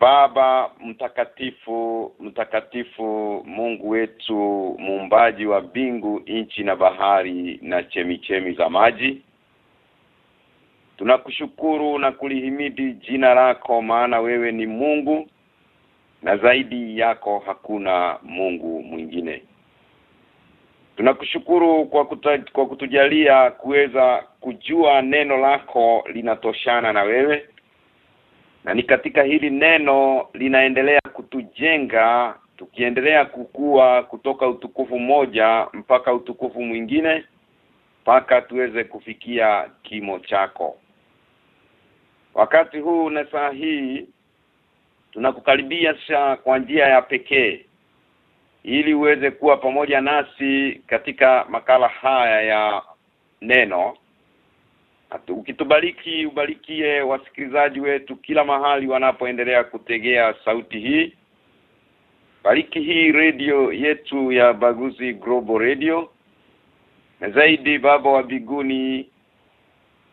Baba mtakatifu mtakatifu Mungu wetu muumbaji wa bingu nchi na bahari na chemichemi za maji. Tunakushukuru na kulihimidi jina lako maana wewe ni Mungu na zaidi yako hakuna Mungu mwingine. Tunakushukuru kwa kuta, kwa kutujalia kuweza kujua neno lako linatoshana na wewe na ni katika hili neno linaendelea kutujenga tukiendelea kukua kutoka utukufu moja mpaka utukufu mwingine mpaka tuweze kufikia kimo chako. Wakati huu na saa hii tunakukaribia kwa njia ya pekee ili uweze kuwa pamoja nasi katika makala haya ya neno ukitubariki ubarikie wasikilizaji wetu kila mahali wanapoendelea kutegea sauti hii. Bariki hii radio yetu ya Baguzi Global Radio. Na zaidi baba wa biguni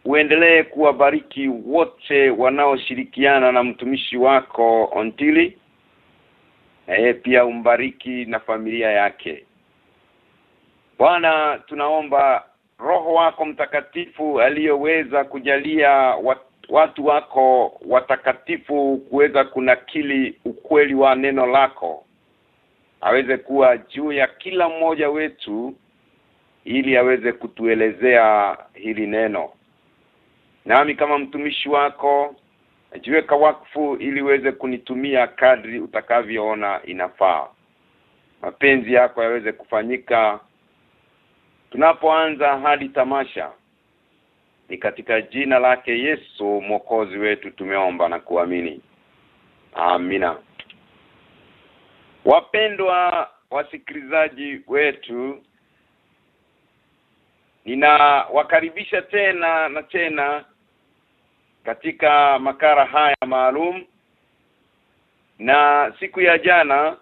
uendelee kuwabariki wote wanaoshirikiana na mtumishi wako Ontili na pia umbariki na familia yake. Bwana tunaomba roho wako mtakatifu aliyoweza kujalia watu wako watakatifu kuweza kunakili ukweli wa neno lako aweze kuwa juu ya kila mmoja wetu ili aweze kutuelezea hili neno. Nami kama mtumishi wako najiweka wakfu ili uweze kunitumia kadri utakavyoona inafaa. Mapenzi yako yaweze kufanyika tunapoanza hadi tamasha ni katika jina lake Yesu mwokozi wetu tumeomba na kuamini. Amina. Wapendwa wasikilizaji wetu ninawakaribisha tena na tena katika makara haya maalum na siku ya jana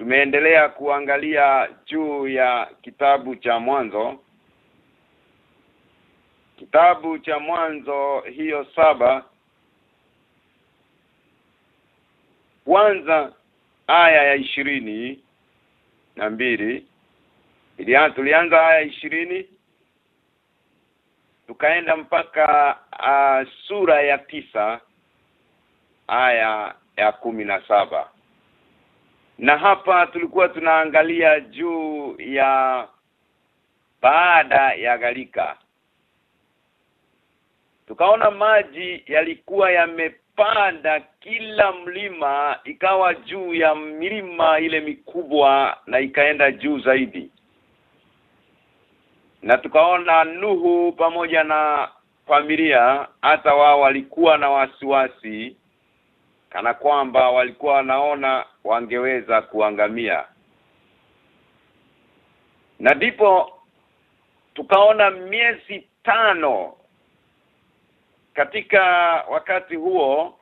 tumeendelea kuangalia juu ya kitabu cha mwanzo. Kitabu cha mwanzo hiyo saba. Kwanza aya ya ishirini na mbili. Ilianza tulianza aya ishirini. Tukaenda mpaka uh, sura ya tisa aya ya kumi na saba na hapa tulikuwa tunaangalia juu ya baada ya galika tukaona maji yalikuwa yamepanda kila mlima ikawa juu ya milima ile mikubwa na ikaenda juu zaidi. Na tukaona Nuhu pamoja na familia hata wao walikuwa na wasiwasi kana kwamba walikuwa wanaona wangeweza kuangamia. Na ndipo tukaona miezi tano katika wakati huo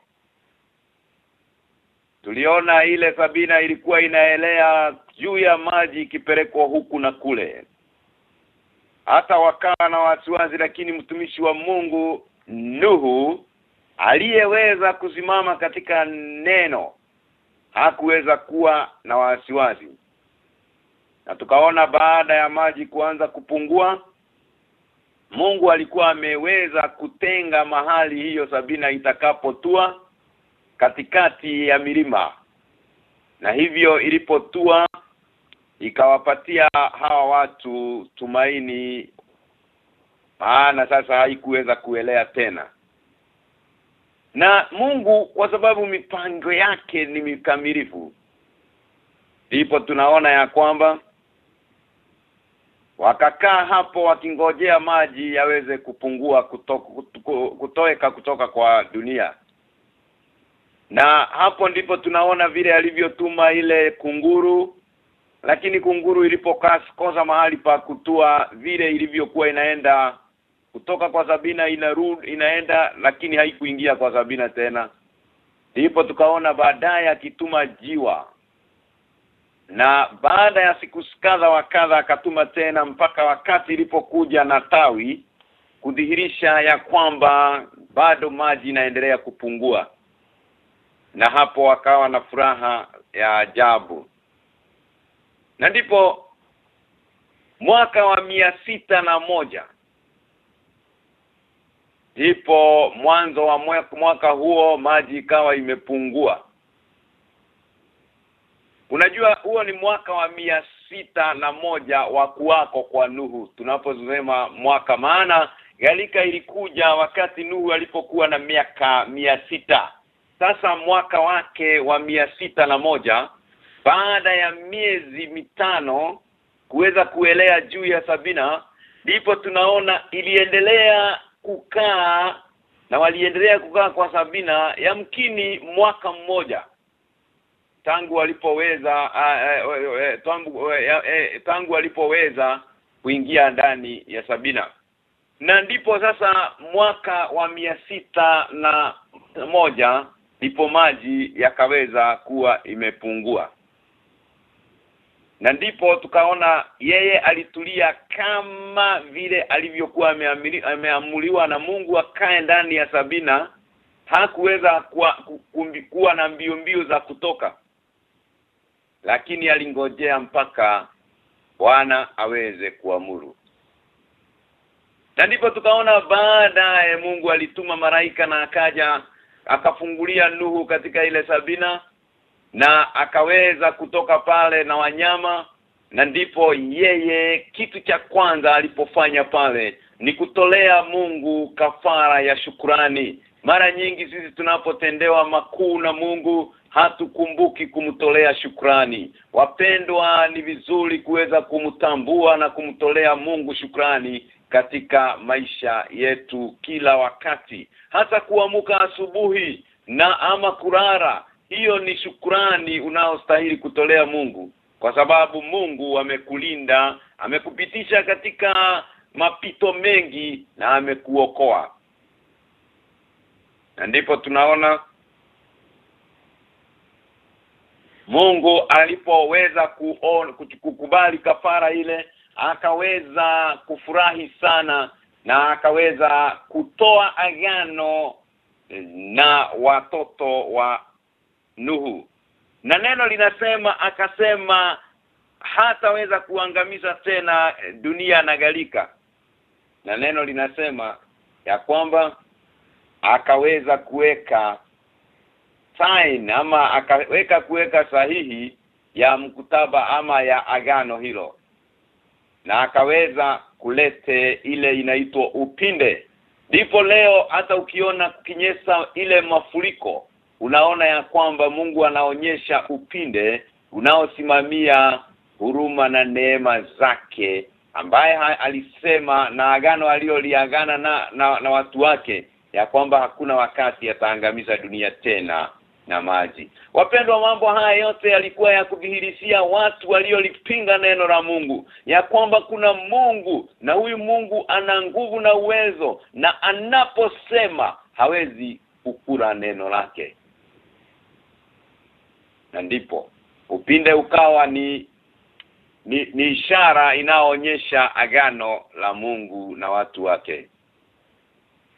tuliona ile sabina ilikuwa inaelea juu ya maji ikipelekwa huku na kule. Hata wakawa na wasiwasi lakini mtumishi wa Mungu Nuhu aliyeweza kusimama katika neno hakuweza kuwa na wasiwasi. Na tukaona baada ya maji kuanza kupungua Mungu alikuwa ameweza kutenga mahali hiyo sabina itakapotua katikati ya milima. Na hivyo ilipotua ikawapatia hawa watu tumaini maana sasa haikuweza kuelea tena na Mungu kwa sababu mipango yake ni mikamilifu. Ndipo tunaona ya kwamba wakakaa hapo wakingojea maji yaweze kupungua kutoka kutoeka kutoka kwa dunia. Na hapo ndipo tunaona vile alivyotuma ile kunguru lakini kunguru ilipokosa mahali pa kutua vile ilivyokuwa inaenda kutoka kwa Sabina inarudi inaenda lakini haikuingia kwa Sabina tena. Ndipo tukaona baadaye akituma jiwa. Na baada ya siku kadha wa kadha akatuma tena mpaka wakati ilipokuja na tawi kudhihirisha ya kwamba bado maji inaendelea kupungua. Na hapo wakawa na furaha ya ajabu. Na ndipo mwaka wa mia sita na moja ndipo mwanzo wa mwaka, huo maji ikawa imepungua. Unajua huo ni mwaka wa mia sita na moja wa kuwako kwa Nuhu. Tunaposema mwaka maana Galika ilikuja wakati Nuhu alipokuwa na miaka mia sita. Sasa mwaka wake wa mia sita na moja baada ya miezi mitano kuweza kuelea juu ya Sabina ndipo tunaona iliendelea kukaa na waliendelea kukaa kwa Sabina yamkini mwaka mmoja tangu walipoweza tangu tangu walipoweza kuingia ndani ya Sabina. Na ndipo sasa mwaka wa mia sita na moja ndipo maji yakaweza kuwa imepungua na ndipo tukaona yeye alitulia kama vile alivyokuwa ameamuliwa na Mungu akae ndani ya Sabina. Hakuweza kuwa, kuwa na mbio mbio za kutoka. Lakini alingojea mpaka Bwana aweze kuamuru. Na ndipo tukaona baadaye Mungu alituma maraika na akaja akafungulia Nuhu katika ile Sabina na akaweza kutoka pale na wanyama na ndipo yeye kitu cha kwanza alipofanya pale ni kutolea Mungu kafara ya shukurani. Mara nyingi sisi tunapotendewa makuu na Mungu hatukumbuki kumtolea shukrani wapendwa ni vizuri kuweza kumtambua na kumtolea Mungu shukrani katika maisha yetu kila wakati. Hata kuamuka asubuhi na ama kurara hiyo ni shukurani unaostahili kutolea Mungu kwa sababu Mungu amekulinda amekupitisha katika mapito mengi na amekuokoa. Na ndipo tunaona Mungu alipoweza kukubali kafara ile akaweza kufurahi sana na akaweza kutoa agano na watoto wa Nuhu. Na neno linasema akasema hataweza kuangamiza tena dunia na galika na neno linasema ya kwamba akaweza kuweka sign ama akaweka kuweka sahihi ya mkutaba ama ya agano hilo. Na akaweza kulete ile inaitwa upinde. Ndipo leo hata ukiona kinyesa ile mafuriko unaona ya kwamba Mungu anaonyesha upinde unaosimamia huruma na neema zake ambaye alisema na agano alioliagana na, na na watu wake ya kwamba hakuna wakati ataangamiza dunia tena na maji. Wapendwa mambo haya yote yalikuwa ya kudhihirishia watu waliolipinga neno la Mungu ya kwamba kuna Mungu na huyu Mungu ana nguvu na uwezo na anaposema hawezi kukula neno lake. Na ndipo upinde ukawa ni ni, ni ishara inayoonyesha agano la Mungu na watu wake.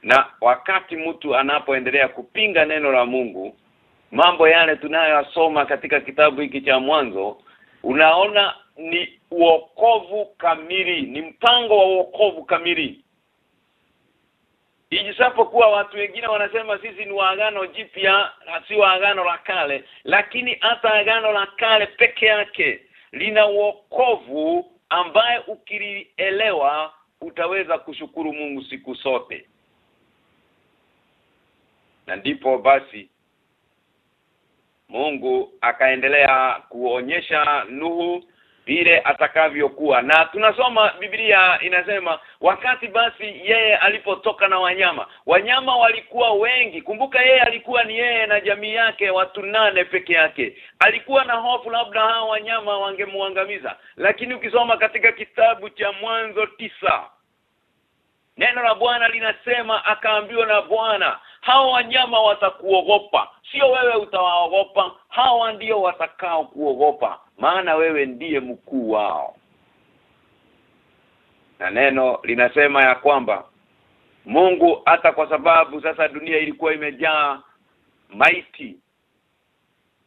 Na wakati mtu anapoendelea kupinga neno la Mungu mambo yale tunayoyasoma katika kitabu hiki cha mwanzo unaona ni uokovu kamili ni mpango wa uokovu kamili Ijisapokuwa watu wengine wanasema sisi ni waagano jipya na si waagano la kale lakini hata agano la kale peke yake lina uokovu ambaye ukilielewa utaweza kushukuru Mungu siku sote na ndipo basi Mungu akaendelea kuonyesha Nuhu vile atakavyokuwa. Na tunasoma Biblia inasema wakati basi yeye alipotoka na wanyama wanyama walikuwa wengi. Kumbuka yeye alikuwa ni yeye na jamii yake watu nane peke yake. Alikuwa na hofu labda hao wanyama wangemuangamiza lakini ukisoma katika kitabu cha mwanzo tisa Neno la Bwana linasema akaambiwa na Bwana hao wanyama watakuogopa. Sio wewe utawaogopa hawa ndio watakao kuogopa maana wewe ndiye mkuu wao. Na neno linasema ya kwamba Mungu hata kwa sababu sasa dunia ilikuwa imejaa maiti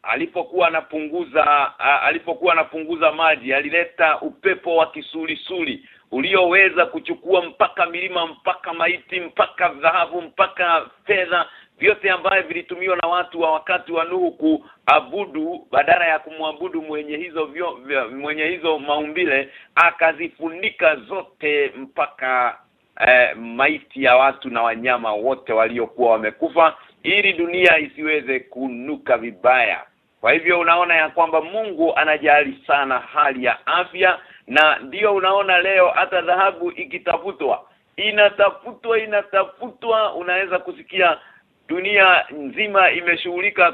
alipokuwa anapunguza alipokuwa anapunguza maji alileta upepo wa kisulisuli ulioweza kuchukua mpaka milima mpaka maiti mpaka dhahabu mpaka fedha vyote ambavyo vilitumiwa na watu wa wakati wa Nuhu kuabudu badala ya kumwabudu mwenye hizo vyo, mwenye hizo maumbile akazifunika zote mpaka eh, maiti ya watu na wanyama wote waliokuwa wamekufa ili dunia isiweze kunuka vibaya. Kwa hivyo unaona ya kwamba Mungu anajali sana hali ya afya na ndio unaona leo hata dhahabu ikitafutwa. Inatafutwa inatafutwa. Unaweza kusikia dunia nzima imeshughulika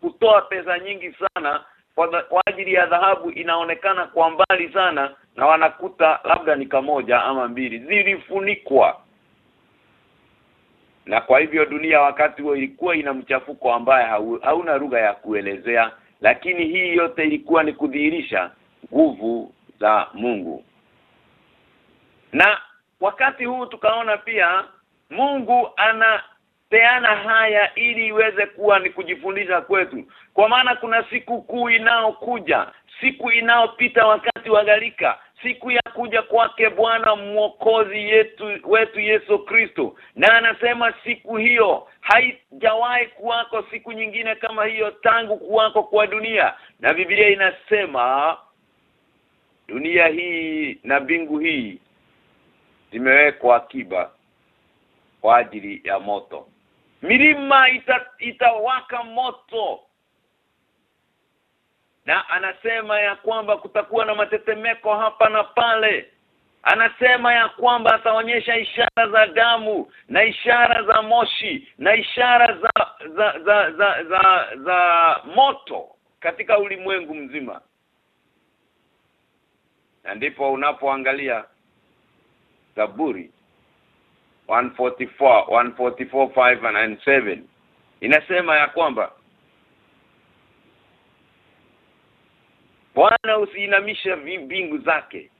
kutoa pesa nyingi sana kwa, ajili ya dhahabu inaonekana kwa mbali sana na wanakuta labda ni kamoja ama mbili zilifunikwa. Na kwa hivyo dunia wakati huo ilikuwa ina mchafuko ambaye hauna lugha ya kuelezea lakini hii yote ilikuwa ni kudhihirisha nguvu za Mungu. Na wakati huu tukaona pia Mungu ana peana haya ili iweze kuwa ni kujifundisha kwetu. Kwa maana kuna siku kuu inaokuja siku inaopita wakati wa galika siku ya kuja kwake Bwana mwokozi yetu wetu Yesu Kristo. Na anasema siku hiyo haijawahi kuwako siku nyingine kama hiyo tangu kuwako kwa dunia. Na Biblia inasema dunia hii na bingu hii zimewekwa akiba kwa ajili ya moto milima ita, itawaka moto. Na anasema ya kwamba kutakuwa na matetemeko hapa na pale. Anasema ya kwamba ataonyesha ishara za damu na ishara za moshi na ishara za za za za, za, za moto katika ulimwengu mzima. Na ndipo unapoangalia Zaburi 144 144 5 and 7 inasema ya kwamba Bwana usiinamisha mbingu zake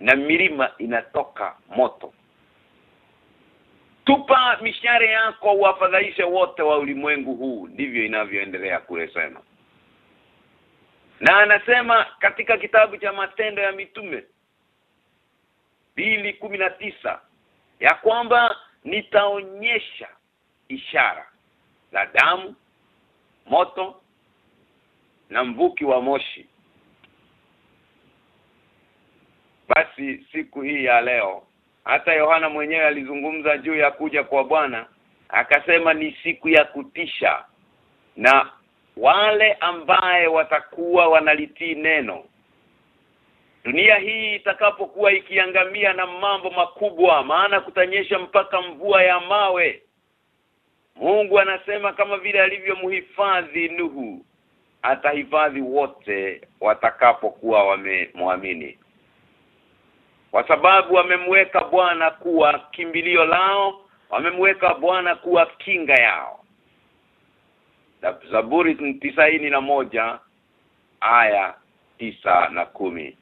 na milima inatoka moto. Tupa mishare yako uwafadhaishe wote wa ulimwengu huu ndivyo inavyoendelea kulesema na anasema katika kitabu cha matendo ya mitume bili tisa ya kwamba nitaonyesha ishara za damu moto na mvuki wa moshi. Basi siku hii ya leo hata Yohana mwenyewe alizungumza juu ya kuja kwa Bwana akasema ni siku ya kutisha na wale ambaye watakuwa wanalitii neno dunia hii itakapokuwa ikiangamia na mambo makubwa maana kutanyesha mpaka mvua ya mawe. Mungu anasema kama vile alivyomhifadhi Nuhu atahifadhi wote watakapokuwa wamemwamini. Kwa sababu wamemweka Bwana kuwa kimbilio lao wamemweka Bwana kuwa kinga yao. Zaburi tisaini na moja aya tisa na kumi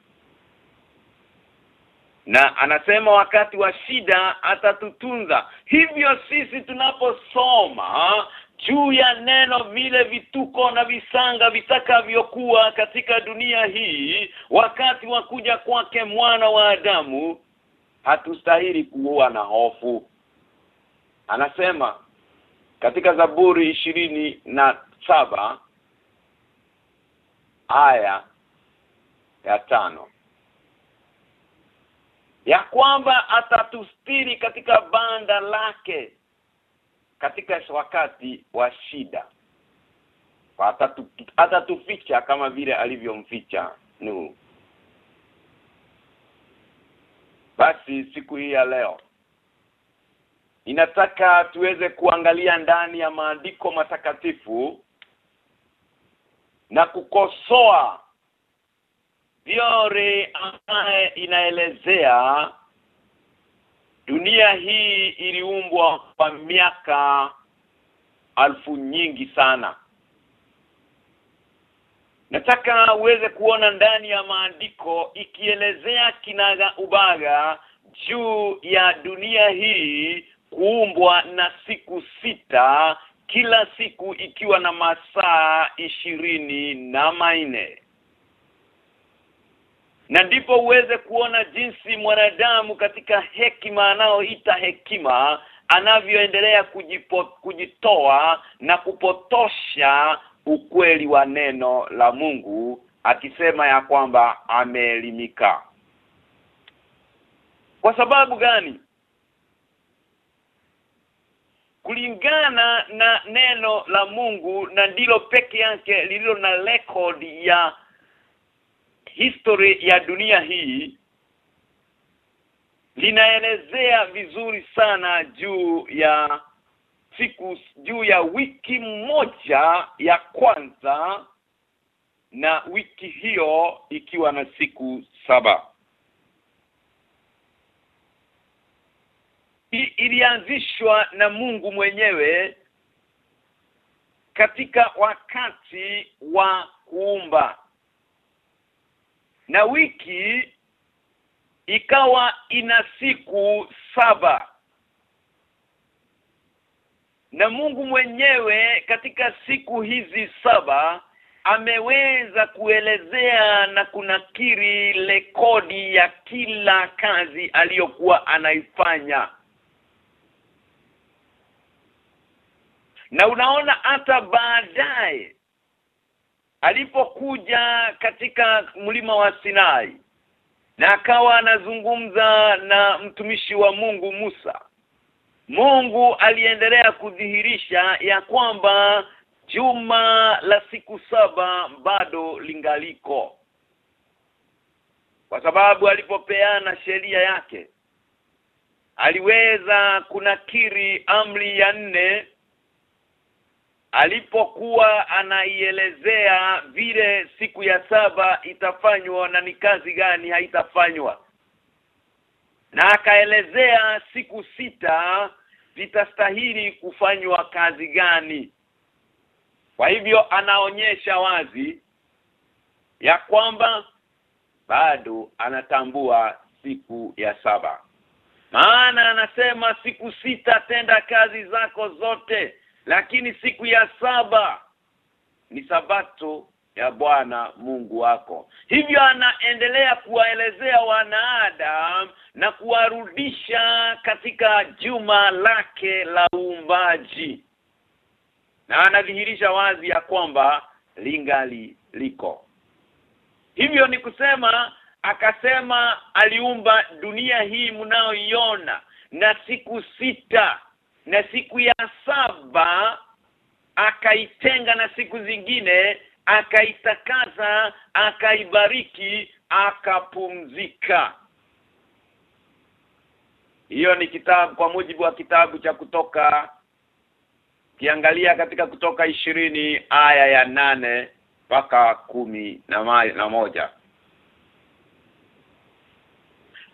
na anasema wakati wa shida atatutunza. Hivyo sisi tunaposoma juu ya neno vile vituko na visanga vitakavyokuwa katika dunia hii wakati wa kuja kwake mwana wa Adamu hatustahili kuwa na hofu. Anasema katika Zaburi ishirini na saba aya ya tano ya kwamba atatustiri katika banda lake katika wakati wa shida. Atatu, atatuficha kama vile alivyomficha Nuhu. Basi siku hii ya leo inataka tuweze kuangalia ndani ya maandiko matakatifu na kukosoa Biore ambaye inaelezea dunia hii iliumbwa kwa miaka alfu nyingi sana. Nataka uweze kuona ndani ya maandiko ikielezea kinaga ubaga juu ya dunia hii kuumbwa na siku sita kila siku ikiwa na masaa ishirini na maine na ndipo uweze kuona jinsi mwanadamu katika hekima anaoita hekima anavyoendelea kujipo, kujitoa na kupotosha ukweli wa neno la Mungu akisema ya kwamba ameelimika. Kwa sababu gani? Kulingana na neno la Mungu na ndilo peke yake lililo na record ya history ya dunia hii linaelezea vizuri sana juu ya siku juu ya wiki moja ya kwanza na wiki hiyo ikiwa na siku saba. I, ilianzishwa na Mungu mwenyewe katika wakati wa kuumba na wiki ikawa ina siku saba. Na Mungu mwenyewe katika siku hizi saba ameweza kuelezea na kunakiri rekodi ya kila kazi aliyokuwa anaifanya. Na unaona hata baadaye alipokuja katika mlima wa Sinai na akawa anazungumza na mtumishi wa Mungu Musa Mungu aliendelea kudhihirisha ya kwamba juma la siku saba bado lingaliko. Kwa sababu alipopeana sheria yake aliweza kunakiri amri ya nne alipokuwa anaielezea vile siku ya saba itafanywa na ni kazi gani haitafanywa. Na akaelezea siku sita zitastahili kufanywa kazi gani. Kwa hivyo anaonyesha wazi ya kwamba bado anatambua siku ya saba. Maana anasema siku sita tenda kazi zako zote lakini siku ya saba ni sabato ya Bwana Mungu wako. Hivyo anaendelea kuwaelezea wanaadam na kuwarudisha katika juma lake la uumbaji. Na anadhihirisha wazi ya kwamba lingali liko. Hivyo ni kusema akasema aliumba dunia hii mnaoiona na siku sita na siku ya saba akaitenga na siku zingine akaitakaza akaibariki akapumzika. Hiyo ni kitabu kwa mujibu wa kitabu cha kutoka kiangalia katika kutoka ishirini aya ya nane mpaka kumi na, ma, na moja.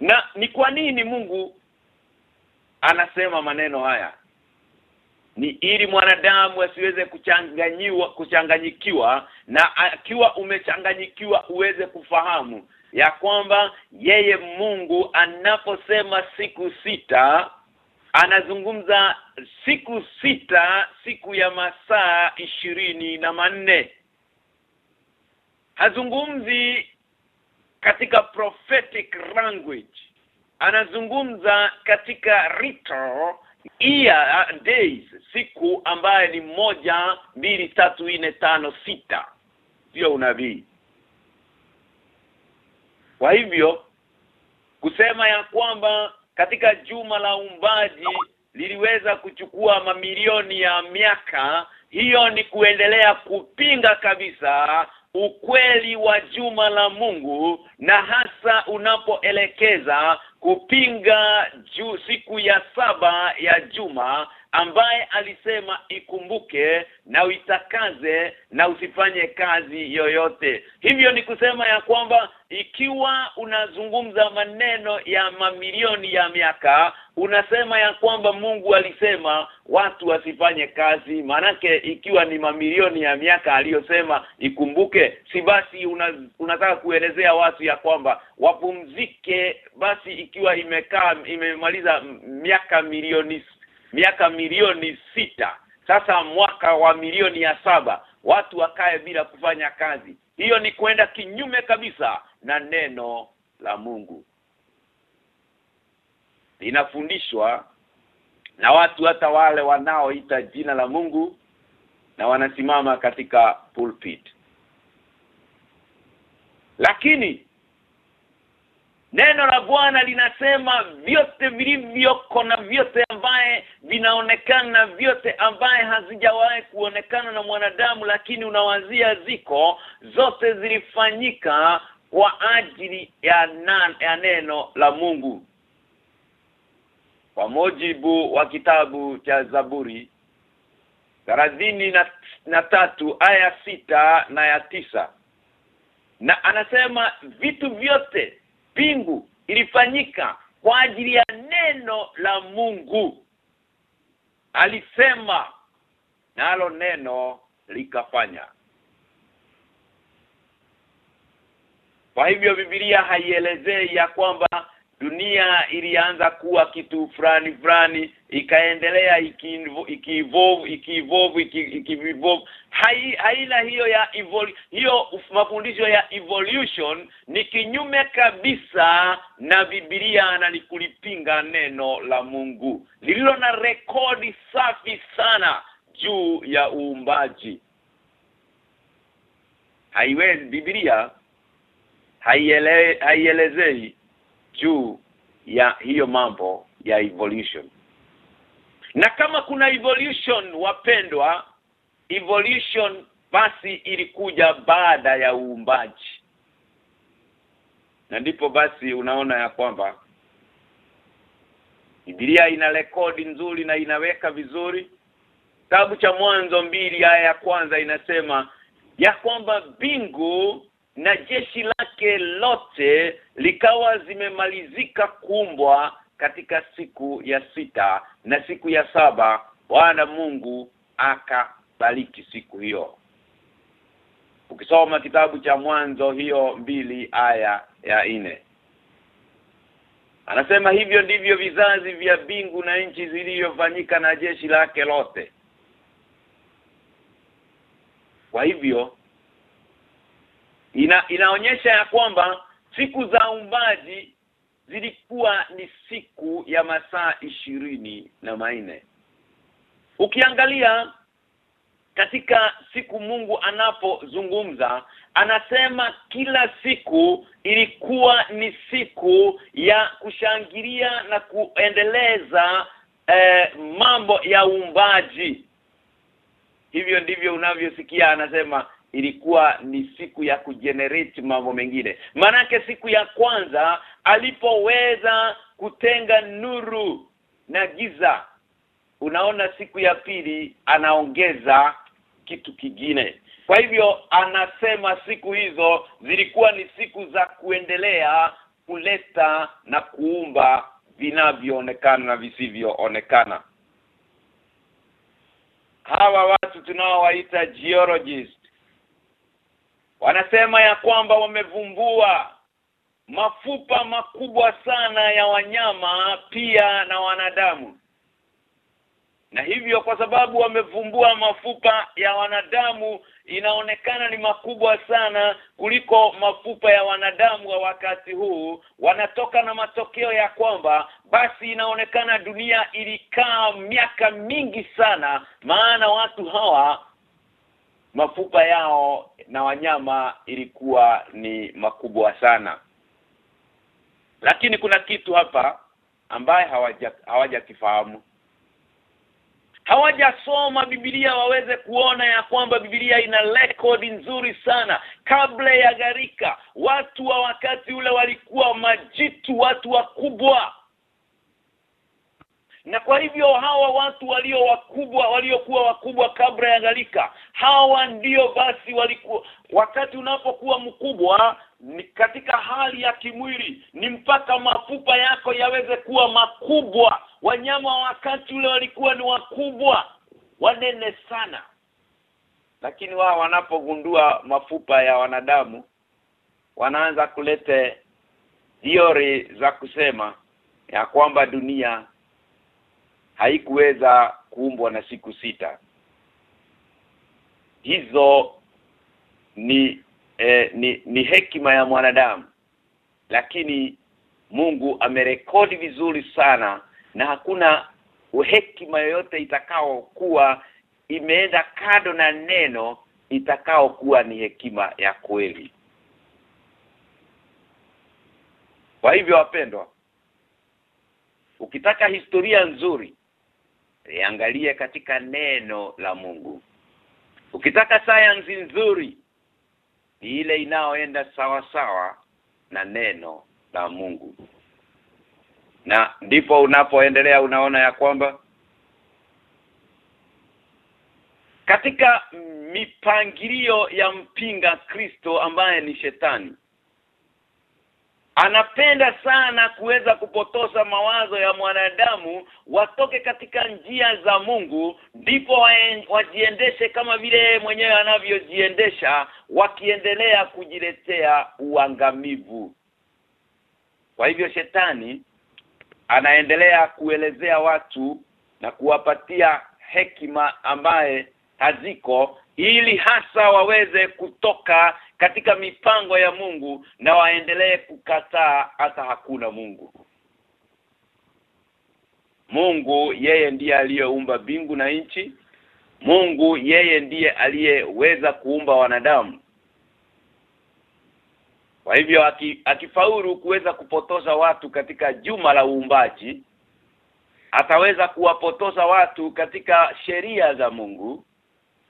Na ni kwa nini Mungu anasema maneno haya ni ili mwanadamu asiweze kuchanganyiwa kuchanganyikiwa na akiwa umechanganyikiwa uweze kufahamu ya kwamba yeye Mungu anaposema siku sita anazungumza siku sita siku ya masaa ishirini na manne. Hazungumzi katika prophetic language. Anazungumza katika rito uh, days siku ambaye ni moja mbili tatu nne tano sita. Sio unabii. Kwa hivyo kusema ya kwamba katika juma la umbaji liliweza kuchukua mamilioni ya miaka hiyo ni kuendelea kupinga kabisa ukweli wa juma la Mungu na hasa unapoelekeza kupinga juu siku ya saba ya juma ambaye alisema ikumbuke na uitakaze na usifanye kazi yoyote. Hivyo ni kusema ya kwamba ikiwa unazungumza maneno ya mamilioni ya miaka unasema ya kwamba Mungu alisema watu wasifanye kazi. Manake ikiwa ni mamilioni ya miaka aliyosema ikumbuke si basi una, unataka kuelezea watu ya kwamba wapumzike basi ikiwa imekaa imemaliza miaka milioni miaka milioni sita. Sasa mwaka wa milioni ya saba watu wakae bila kufanya kazi. Hiyo ni kwenda kinyume kabisa na neno la Mungu. Linafundishwa na watu hata wale wanaoita jina la Mungu na wanasimama katika pulpit. Lakini neno la Bwana linasema vyote vilivyoko na vyote ambaye vinaonekana vyote ambaye hazijawahi kuonekana na mwanadamu lakini unawazia ziko zote zilifanyika kwa ajili ya, nan, ya neno la Mungu. Kwa mujibu wa kitabu cha Zaburi thelathini na, na tatu aya sita na ya tisa. Na anasema vitu vyote mbingu ilifanyika kwa ajili ya neno la Mungu. Alisema nalo neno likafanya. Kwa hivyo Biblia haielezei ya kwamba dunia ilianza kuwa kitu fulani fulani ikaendelea ikivolve ikivolve ikivolve hai, haina hiyo ya evol, hiyo mafundisho ya evolution ni kinyume kabisa na Biblia na nikulipinga neno la Mungu lililo na rekodi safi sana juu ya uumbaji. Haiwezi Biblia haiele, haielezei juu ya hiyo mambo ya evolution. Na kama kuna evolution wapendwa evolution basi ilikuja baada ya uumbaji. Na ndipo basi unaona ya kwamba Biblia ina rekodi nzuri na inaweka vizuri. Kitabu cha mwanzo mbili aya ya kwanza inasema ya kwamba bingu na jeshi lake lote likawa zimemalizika kumbwa katika siku ya sita na siku ya saba Bwana Mungu akabariki siku hiyo ukisoma kitabu cha mwanzo hiyo mbili aya ya nne Anasema hivyo ndivyo vizazi vya bingu na nchi zilivyofanyika na jeshi lake lote. Kwa hivyo ina inaonyesha ya kwamba siku za umbaji zilikuwa ni siku ya masaa ishirini na maine Ukiangalia katika siku Mungu anapozungumza anasema kila siku ilikuwa ni siku ya kushangilia na kuendeleza eh, mambo ya umbaji hivyo ndivyo unavyosikia anasema ilikuwa ni siku ya kujenerate mambo mengine. Manake siku ya kwanza alipoweza kutenga nuru na giza unaona siku ya pili anaongeza kitu kingine. Kwa hivyo anasema siku hizo zilikuwa ni siku za kuendelea kuleta na kuumba vinavyoonekana na visivyoonekana. Hawa watu tunaowaita geologist wanasema ya kwamba wamevumbua mafupa makubwa sana ya wanyama pia na wanadamu. Na hivyo kwa sababu wamevumbua mafupa ya wanadamu inaonekana ni makubwa sana kuliko mafupa ya wanadamu wa wakati huu. Wanatoka na matokeo ya kwamba basi inaonekana dunia ilikaa miaka mingi sana maana watu hawa mafupa yao na wanyama ilikuwa ni makubwa sana. Lakini kuna kitu hapa ambaye hawaja hawajakifahamu. Hawajasoma Biblia waweze kuona ya kwamba Biblia ina record nzuri sana. Kabla ya gharika watu wa wakati ule walikuwa majitu watu wakubwa na kwa hivyo hawa watu walio wakubwa waliokuwa wakubwa kabla ya gharika hawa ndio basi walikuwa wakati unapokuwa mkubwa katika hali ya kimwili ni mpaka mafupa yako yaweze kuwa makubwa. Wanyama wakati ule walikuwa ni wakubwa wanene sana. Lakini wao wanapogundua mafupa ya wanadamu wanaanza kulete theory za kusema ya kwamba dunia haikuweza kuumbwa na siku sita. Hizo ni eh, ni ni hekima ya mwanadamu. Lakini Mungu amerekodi vizuri sana na hakuna hekima yoyote itakao kuwa imeenda kado na neno itakao kuwa ni hekima ya kweli. Kwa hivyo wapendwa ukitaka historia nzuri iangalie katika neno la Mungu. Ukitaka sayansi nzuri ni ile inayoenda sawa sawa na neno la Mungu. Na ndipo unapoendelea unaona ya kwamba katika mipangilio ya mpinga Kristo ambaye ni shetani anapenda sana kuweza kupotosa mawazo ya mwanadamu watoke katika njia za Mungu ndipo wajiendeshe kama vile mwenyewe anavyojiendesha wakiendelea kujiletea uangamivu. Kwa hivyo shetani anaendelea kuelezea watu na kuwapatia hekima ambaye haziko ili hasa waweze kutoka katika mipango ya Mungu na waendelee kukataa hata hakuna Mungu. Mungu yeye ndiye aliyeumba bingu na nchi. Mungu yeye ndiye aliyeweza kuumba wanadamu. Kwa hivyo akifaulu kuweza kupotosha watu katika juma la uumbaji ataweza kuwapotosha watu katika sheria za Mungu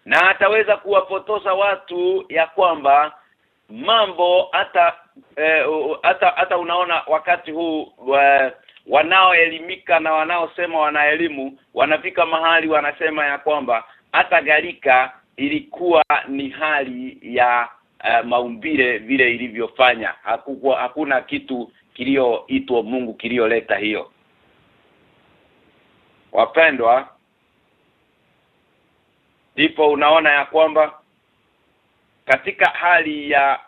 na ataweza kuwapotosha watu ya kwamba mambo hata hata eh, hata unaona wakati huu wa, wanaoelimika na wanaosema wanaelimu wanafika mahali wanasema ya kwamba hata galika ilikuwa ni hali ya uh, maumbile vile ilivyofanya. Hakukuwa hakuna kitu kilioitwa Mungu kilioleta hiyo. Wapendwa ndipo unaona ya kwamba katika hali ya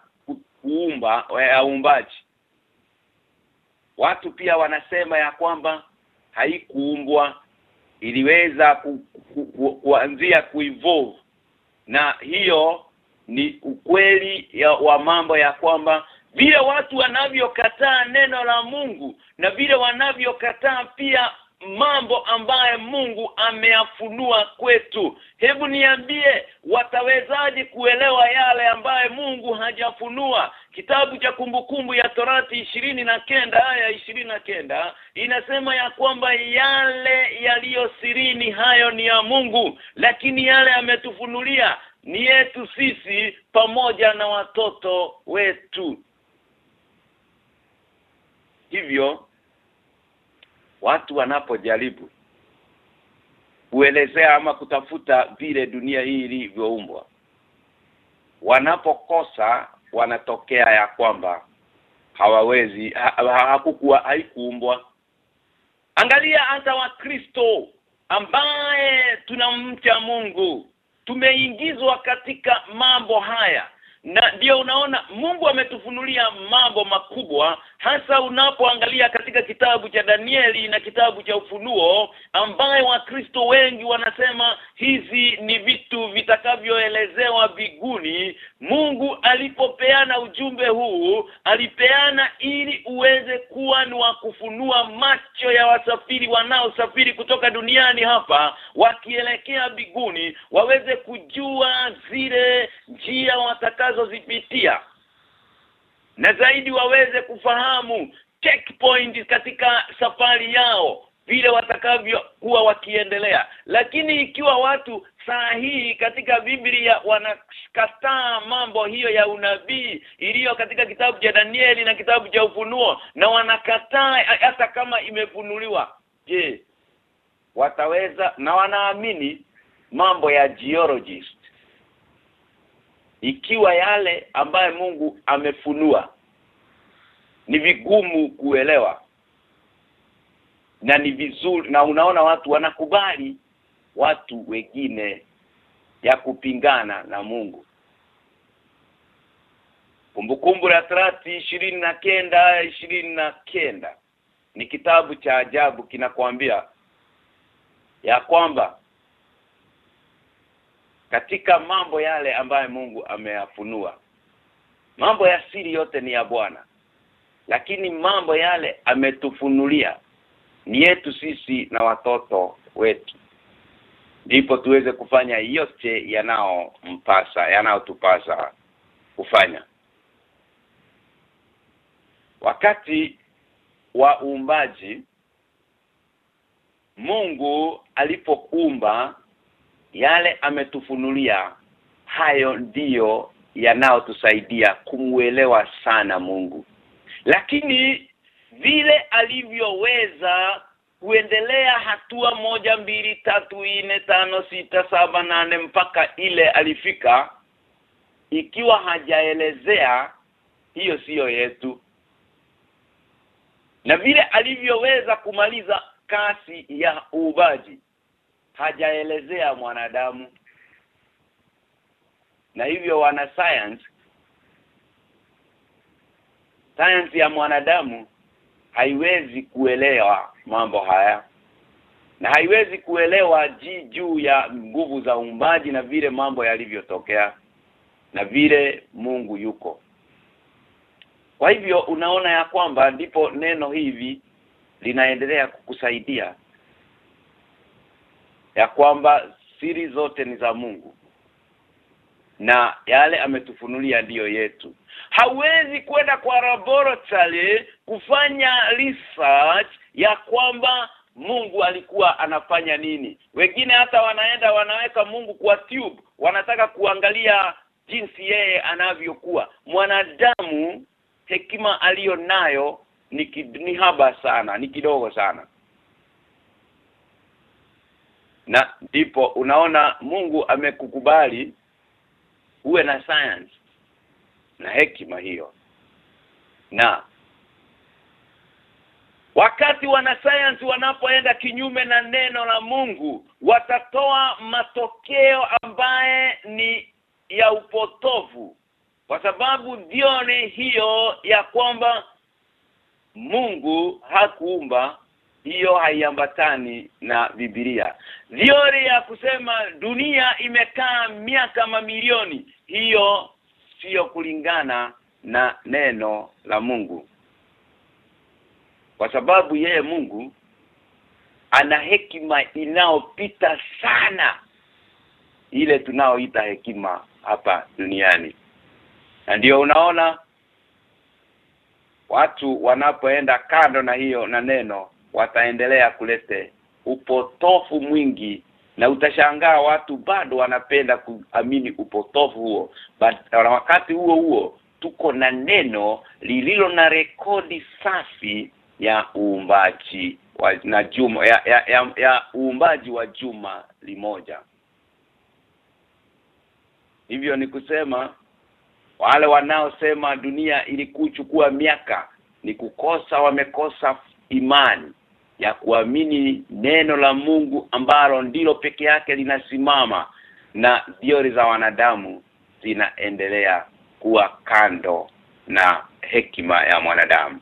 kuumba ya uumbaji. Watu pia wanasema ya kwamba haikuumbwa iliweza ku, ku, ku, kuanzia kuevolve na hiyo ni ukweli ya, wa mambo ya kwamba vile watu wanavyokataa neno la Mungu na vile wanavyokataa pia mambo ambaye Mungu ameyafunua kwetu. Hebu niambie watawezaji kuelewa yale ambaye Mungu hajafunua? Kitabu cha kumbukumbu ya Torati ishirini na kenda aya ishirini na kenda inasema ya kwamba yale yaliyo sirini hayo ni ya Mungu lakini yale ametufunulia ni yetu sisi pamoja na watoto wetu. Hivyo watu wanapojaribu kuelezea ama kutafuta vile dunia hii ilivyoumbwa wanapokosa wanatokea ya kwamba hawawezi hakukua ha, haikuumbwa. Angalia hata wakristo ambaye tunamcha Mungu tumeingizwa katika mambo haya na ndio unaona Mungu ametufunulia mambo makubwa hasa unapoangalia katika kitabu cha Danieli na kitabu cha Ufunuo ambaye wakristo wengi wanasema hizi ni vitu vitakavyoelezewa biguni Mungu alipopeana ujumbe huu alipeana ili uweze kuwa ni wa kufunua macho ya wasafiri wanaosafiri kutoka duniani hapa wakielekea biguni waweze kujua zile njia watakazozipitia. Na zaidi waweze kufahamu checkpoint katika safari yao vile watakavyokuwa wakiendelea. Lakini ikiwa watu saa hii katika Biblia wanakataa mambo hiyo ya unabii iliyo katika kitabu cha Danieli na kitabu cha Ufunuo na wanakataa hata kama imefunuliwa je wataweza? Na wanaamini mambo ya geologist ikiwa yale ambaye Mungu amefunua ni vigumu kuelewa na ni vizuri na unaona watu wanakubali watu wengine ya kupingana na Mungu. Kumbukumbu la Torati ishirini na kenda ishirini na kenda. Ni kitabu cha ajabu kinakwambia ya kwamba katika mambo yale ambayo Mungu ameyafunua. Mambo ya siri yote ni ya Bwana lakini mambo yale ametufunulia ni yetu sisi na watoto wetu. Ndipo tuweze kufanya yote yanao mpasa yanayotupasa kufanya. Wakati wa uumbaji Mungu alipoumba yale ametufunulia hayo ndiyo yanayotusaidia kumuelewa sana Mungu. Lakini vile alivyoweza kuendelea hatua moja mbili tatu nne tano sita saba nane mpaka ile alifika ikiwa hajaelezea hiyo siyo yetu. Na vile alivyoweza kumaliza kasi ya uubaji hajaelezea mwanadamu. Na hivyo wana science science ya mwanadamu haiwezi kuelewa mambo haya. Na haiwezi kuelewa juu ya nguvu za uumbaji na vile mambo yalivyotokea na vile Mungu yuko. Kwa hivyo unaona ya kwamba ndipo neno hivi linaendelea kukusaidia ya kwamba siri zote ni za Mungu. Na yale ametufunulia ndiyo yetu. Hawezi kwenda kwa laboratory kufanya research ya kwamba Mungu alikuwa anafanya nini. Wengine hata wanaenda wanaweka Mungu kwa tube. Wanataka kuangalia jinsi yeye anavyokuwa. Mwanadamu hekima aliyonayo ni, ni haba sana ni kidogo sana na ndipo unaona Mungu amekukubali uwe na science na hekima hiyo. Na wakati wanasayansi wanapoenda kinyume na neno la Mungu watatoa matokeo ambaye ni ya upotovu. Kwa sababu dione hiyo ya kwamba Mungu hakuumba hiyo haiambatani na Biblia. Theory ya kusema dunia imekaa miaka mamilioni hiyo sio kulingana na neno la Mungu. Kwa sababu yeye Mungu ana hekima inaopita sana ile tunaoita hekima hapa duniani. Na ndio unaona watu wanapoenda kando na hiyo na neno wataendelea kulete upotofu mwingi. Na utashangaa watu bado wanapenda kuamini upotofu huo. But wakati huo huo tuko na neno lililo na rekodi safi ya uumbaji wa na juma ya, ya, ya, ya uumbaji wa juma limoja. Hivyo ni kusema wale wanaosema dunia ilikuchukua miaka ni kukosa wamekosa imani ya kuamini neno la Mungu ambalo ndilo peke yake linasimama na diori za wanadamu zinaendelea kuwa kando na hekima ya mwanadamu.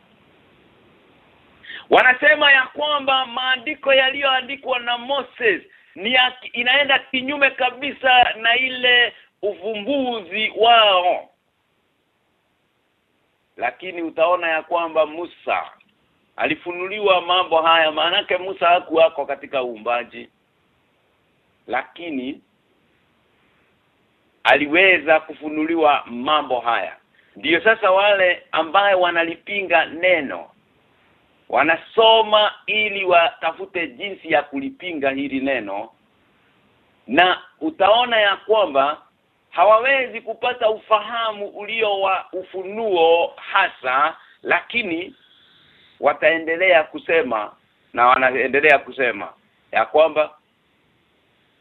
Wanasema ya kwamba maandiko yaliyoandikwa na Moses ni ya, inaenda kinyume kabisa na ile uvumbuzi wao. Lakini utaona ya kwamba Musa alifunuliwa mambo haya maanake Musa hakuwako katika uumbaji. Lakini aliweza kufunuliwa mambo haya. Ndiyo sasa wale ambaye wanalipinga neno wanasoma ili watafute jinsi ya kulipinga hili neno na utaona ya kwamba hawawezi kupata ufahamu ulio wa ufunuo hasa lakini wataendelea kusema na wanaendelea kusema ya kwamba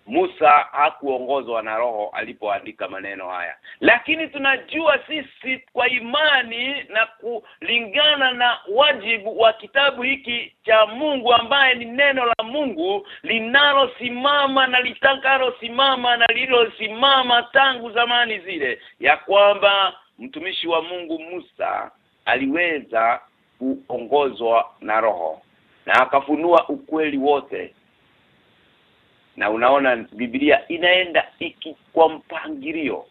Musa hakuongozwa na roho alipoandika maneno haya. Lakini tunajua sisi kwa imani na kulingana na wajibu wa kitabu hiki cha Mungu ambaye ni neno la Mungu linalosimama na litakalosimama na lililosimama tangu zamani zile ya kwamba mtumishi wa Mungu Musa aliweza kuongozwa na roho na akafunua ukweli wote. Na unaona Biblia inaenda iki kwa mpangilio.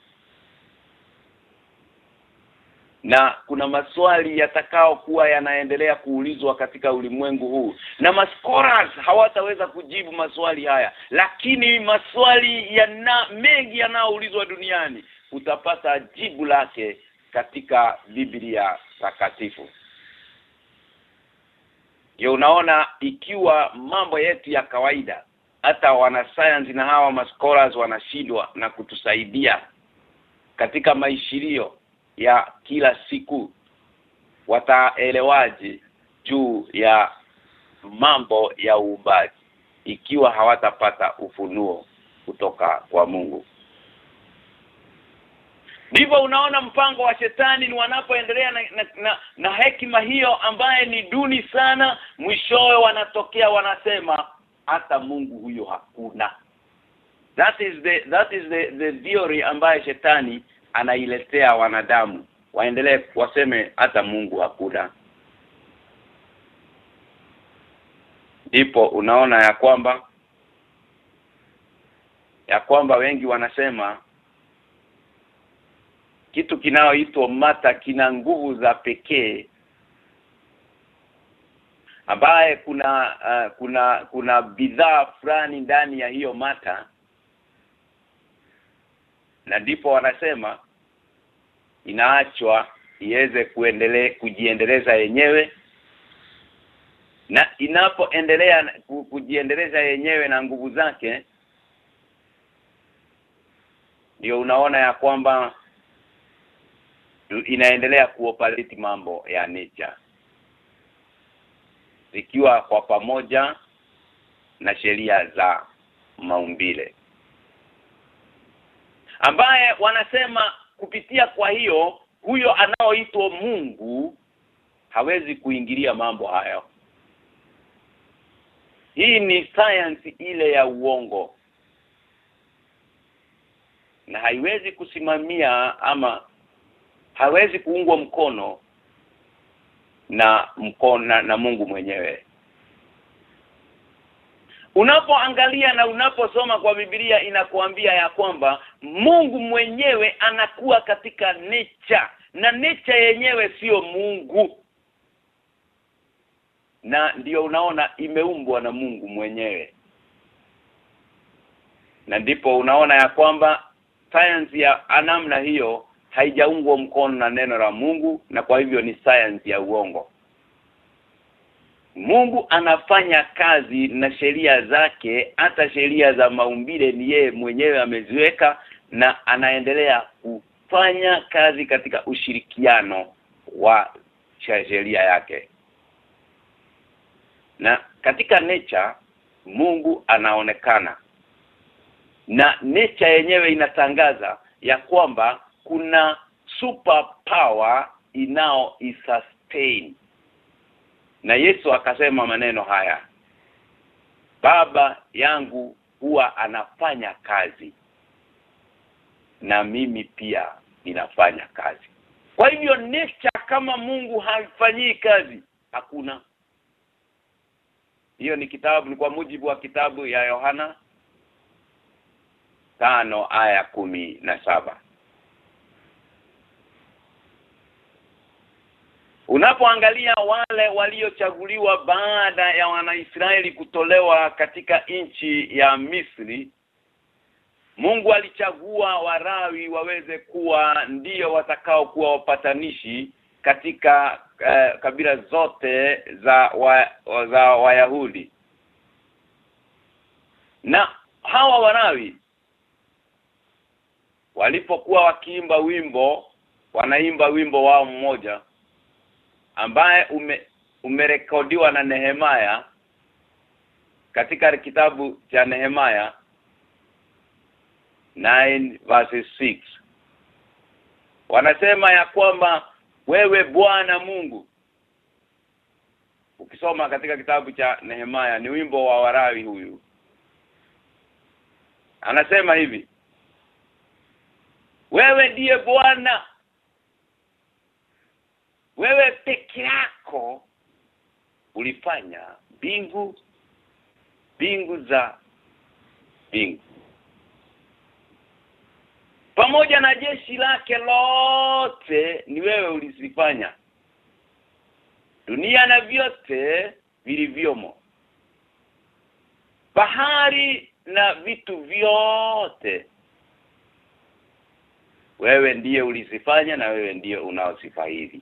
Na kuna maswali yatakao kuwa yanaendelea kuulizwa katika ulimwengu huu. Na mascoras hawataweza kujibu maswali haya. Lakini maswali yana mengi yanayoulizwa duniani utapata jibu lake katika Biblia takatifu Yo unaona ikiwa mambo yetu ya kawaida hata wanasayansi na hawa mascholars wanashindwa na kutusaidia katika maishirio ya kila siku wataelewaje juu ya mambo ya uumbaji ikiwa hawatapata ufunuo kutoka kwa Mungu Ndivyo unaona mpango wa shetani ni wanapoendelea na, na, na, na hekima hiyo ambaye ni duni sana mwishowe wanatokea wanasema hata Mungu huyo hakuna. That is the that is the the theory ambaye shetani anailetea wanadamu. Waendelee waseme hata Mungu hakuna. Ndipo unaona ya kwamba ya kwamba wengi wanasema kitu kinaoitwa mata kina nguvu za pekee ambaye kuna uh, kuna kuna bidhaa fulani ndani ya hiyo mata. Na ndipo wanasema inaachwa iweze kuendelea kujiendeleza yenyewe. Na inapoendelea kujiendeleza yenyewe na nguvu zake ndio unaona ya kwamba inaendelea kuoperate mambo ya nature. Zikiwa kwa pamoja na sheria za maumbile. Ambaye wanasema kupitia kwa hiyo huyo anaoitwa Mungu hawezi kuingilia mambo hayo. Hii ni science ile ya uongo. Na haiwezi kusimamia ama hawezi kuungwa mkono na mkono na, Mungu mwenyewe Unapoangalia na unaposoma kwa Biblia inakuambia ya kwamba Mungu mwenyewe anakuwa katika nature na nature yenyewe sio Mungu. Na ndiyo unaona imeumbwa na Mungu mwenyewe. Na ndipo unaona ya kwamba science ya namna hiyo haijaungwa mkono na neno la Mungu na kwa hivyo ni science ya uongo. Mungu anafanya kazi na sheria zake hata sheria za maumbile ni yeye mwenyewe ameziweka na anaendelea kufanya kazi katika ushirikiano wa sheria yake na katika nature Mungu anaonekana na nature yenyewe inatangaza ya kwamba kuna super power inao isustain na Yesu akasema maneno haya Baba yangu huwa anafanya kazi na mimi pia ninafanya kazi. Kwa hivyo nature kama Mungu haifanyii kazi hakuna. Hiyo ni kitabu ni kwa mujibu wa kitabu ya Yohana tano aya kumi na saba Unapoangalia wale waliochaguliwa baada ya wanaisraeli kutolewa katika nchi ya Misri Mungu alichagua warawi waweze kuwa ndiyo watakao kuwa wapatanishi katika uh, kabila zote za wa, za Wayahudi. Na hawa warawi walipokuwa wakiimba wimbo wanaimba wimbo wao mmoja ambaye ume, umerekodiwa na Nehemaya katika kitabu cha Nehemaya 9 verses 6 wanasema ya kwamba wewe Bwana Mungu ukisoma katika kitabu cha Nehemaya ni wimbo wa Warawi huyu. Anasema hivi wewe ndiye Bwana wewe peke yako ulifanya bingu bingu za bingu pamoja na jeshi lake lote ni wewe ulizifanya dunia na vyote vilivyomo bahari na vitu vyote. Wewe ndiye ulizifanya na wewe ndiye unaosifahili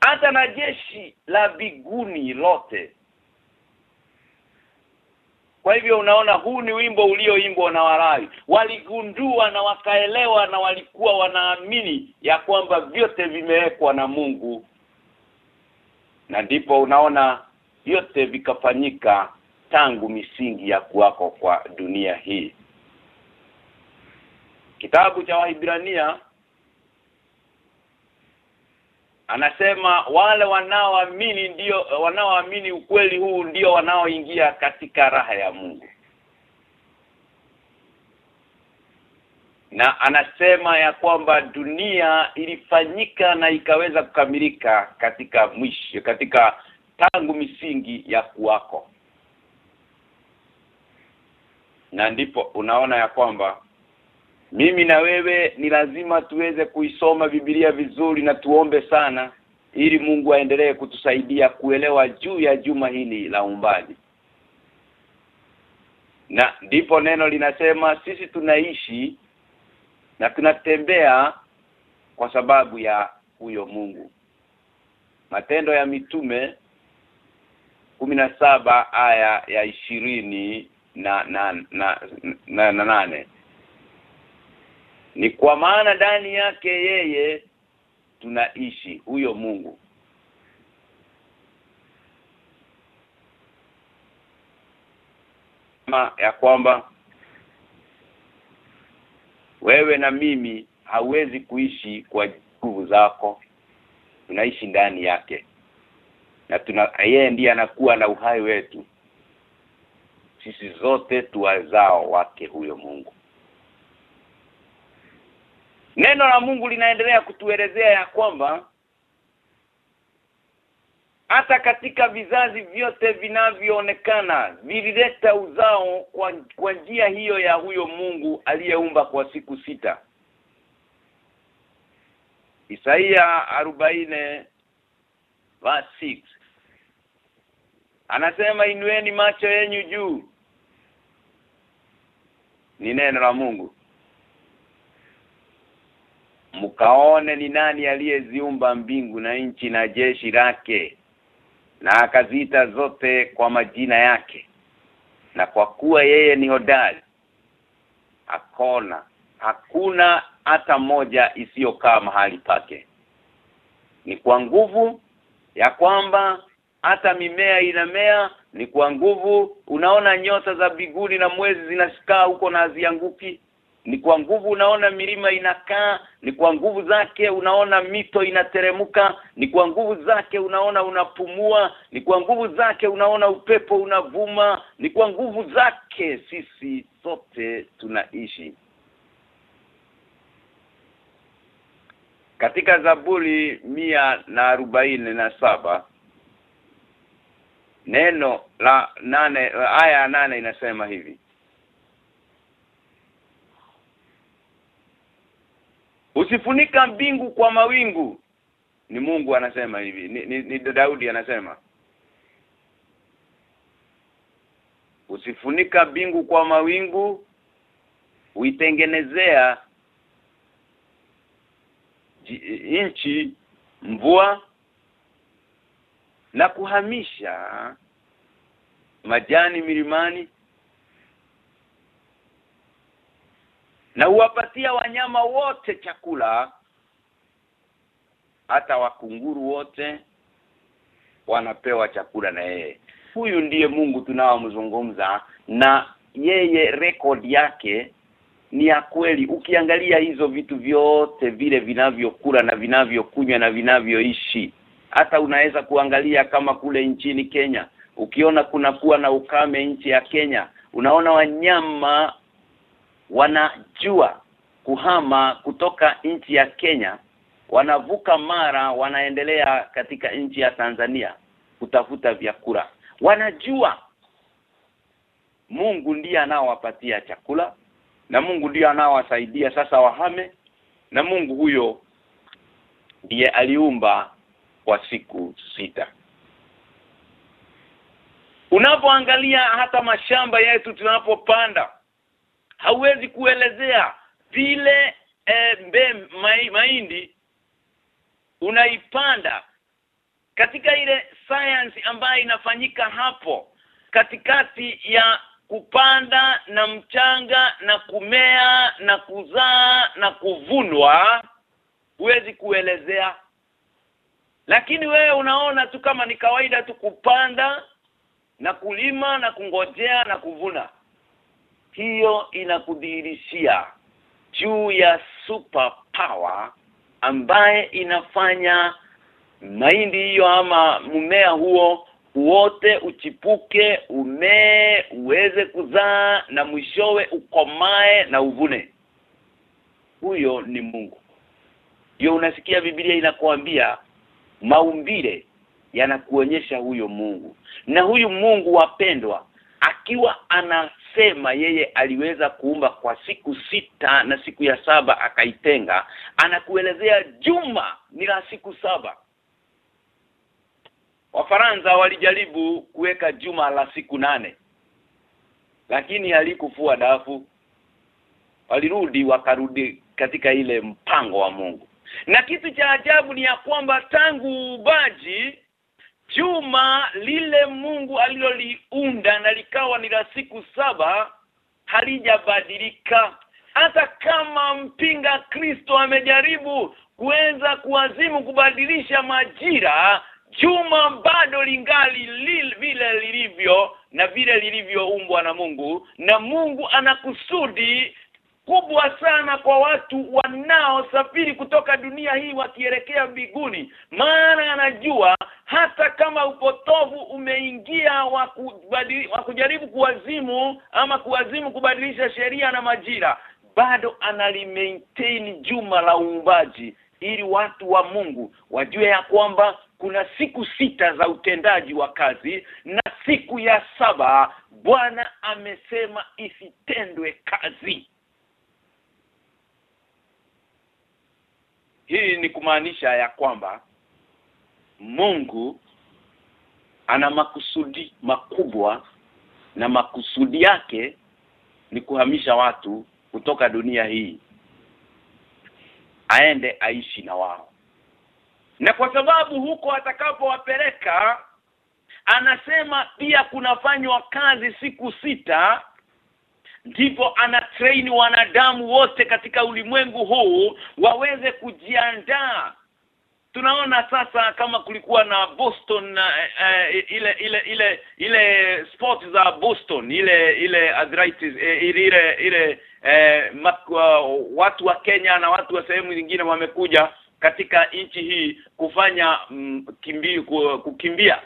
hata na jeshi la biguni lote. Kwa hivyo unaona huu ni wimbo ulioimbwa na Walawi waligundua na wakaelewa na walikuwa wanaamini ya kwamba vyote vimewekwa na Mungu. Na ndipo unaona vyote vikafanyika tangu misingi ya kuwako kwa dunia hii. Kitabu cha Wahibrania anasema wale wanaoamini ndio wanaoamini ukweli huu ndio wanaoingia katika raha ya Mungu. Na anasema ya kwamba dunia ilifanyika na ikaweza kukamilika katika mwisho katika tangu misingi ya kuwako. Na ndipo unaona ya kwamba mimi na wewe ni lazima tuweze kuisoma Biblia vizuri na tuombe sana ili Mungu aendelee kutusaidia kuelewa juu ya juma hili la umbali. Na ndipo neno linasema sisi tunaishi na tunatembea kwa sababu ya huyo Mungu. Matendo ya mitume na saba aya ya ishirini na na na, na, na nane ni kwa maana ndani yake yeye tunaishi huyo Mungu. Ma ya kwamba wewe na mimi hauwezi kuishi kwa nguvu zako. Tunaishi ndani yake. Na tuna yeye ndiye anakuwa na uhai wetu. Sisi zote tuwazao wake huyo Mungu Neno la Mungu linaendelea kutuelezea ya kwamba hata katika vizazi vyote vinavyoonekana vilileta uzao kwa, kwa njia hiyo ya huyo Mungu aliyeumba kwa siku sita. Isaia 40 verse 6 Anasema inueni macho yenyu juu. Ni neno la Mungu mkaone ni nani aliyeziumba mbingu na nchi na jeshi lake na akaziita zote kwa majina yake. Na kwa kuwa yeye ni hodari akona hakuna hata moja isiyokaa mahali pake. Ni kwa nguvu ya kwamba hata mimea inamea ni kwa nguvu. Unaona nyota za biguni na mwezi zinashikaa huko na hazianguki ni kwa nguvu unaona milima inakaa ni kwa nguvu zake unaona mito inateremka ni kwa nguvu zake unaona unapumua ni kwa nguvu zake unaona upepo unavuma ni kwa nguvu zake sisi sote tunaishi. Katika zaburi mia na arobaini na saba neno la nane aya ya nane inasema hivi Usifunika mbingu kwa mawingu. Ni Mungu anasema hivi ni, ni, ni Daudi anasema. Usifunika mbingu kwa mawingu uitengenezea inchi mvua na kuhamisha majani milimani na uwapatia wanyama wote chakula hata wakunguru wote wanapewa chakula na yeye. Huyu ndiye Mungu tunaomzungumza na yeye record yake ni ya kweli. Ukiangalia hizo vitu vyote vile vinavyokula na vinavyokunywa na vinavyoishi hata unaweza kuangalia kama kule nchini Kenya. Ukiona kuna kuwa na ukame nchi ya Kenya unaona wanyama wanajua kuhama kutoka nchi ya Kenya wanavuka mara wanaendelea katika nchi ya Tanzania kutafuta vyakula. Wanajua Mungu ndiye anaowapatia chakula na Mungu ndiye anaowasaidia sasa wahame na Mungu huyo ndiye aliumba kwa siku sita. Unapoangalia hata mashamba yetu tunapopanda hauwezi kuelezea vile e, mbe mai, mahindi unaipanda. Katika ile science ambayo inafanyika hapo katikati ya kupanda na mchanga na kumea na kuzaa na kuvunwa huwezi kuelezea. Lakini wewe unaona tu kama ni kawaida tu kupanda na kulima na kungojea na kuvuna hiyo inakudhihirishia juu ya super power ambaye inafanya mahindi hiyo ama mmea huo wote uchipuke umee uweze kuzaa na mwishowe ukomae na uvune. Huyo ni Mungu. Hiyo unasikia Biblia inakuambia maumbile yanakuonyesha huyo Mungu. Na huyu Mungu wapendwa akiwa anasema yeye aliweza kuumba kwa siku sita na siku ya saba akaitenga anakuelezea juma ni la siku saba. Wafaransa walijaribu kuweka juma la siku nane lakini halikufua dafu. Walirudi wakarudi katika ile mpango wa Mungu. Na kitu cha ajabu ni ya kwamba tangu ubaji juma lile Mungu aliloliunda na likawa ni la siku saba halijabadilika. Hata kama mpinga Kristo amejaribu kuweza kuazimu kubadilisha majira juma bado lingali lil, vile lilivyo na vile lilivyoumbwa na Mungu na Mungu anakusudi kubwa sana kwa watu wanaosafiri kutoka dunia hii wakielekea mbinguni. Maana anajua hata kama upotovu umeingia wa kujaribu kuwazimu ama kuwazimu kubadilisha sheria na majira bado analimaintain juma la uumbaji ili watu wa Mungu wajue ya kwamba kuna siku sita za utendaji wa kazi na siku ya saba Bwana amesema isitendwe kazi Hii ni kumaanisha ya kwamba Mungu ana makusudi makubwa na makusudi yake ni kuhamisha watu kutoka dunia hii aende aishi na wao. Na kwa sababu huko atakapowapeleka anasema pia kunafanywa kazi siku sita ndipo ana train wanadamu wote katika ulimwengu huu waweze kujiandaa. Tunaona sasa kama kulikuwa na Boston uh, ile ile ile ile sport za Boston ile ile arthritis uh, ile ile, ile uh, uh, watu wa Kenya na watu wa sehemu nyingine wamekuja katika nchi hii kufanya mm, kimbi, kukimbia.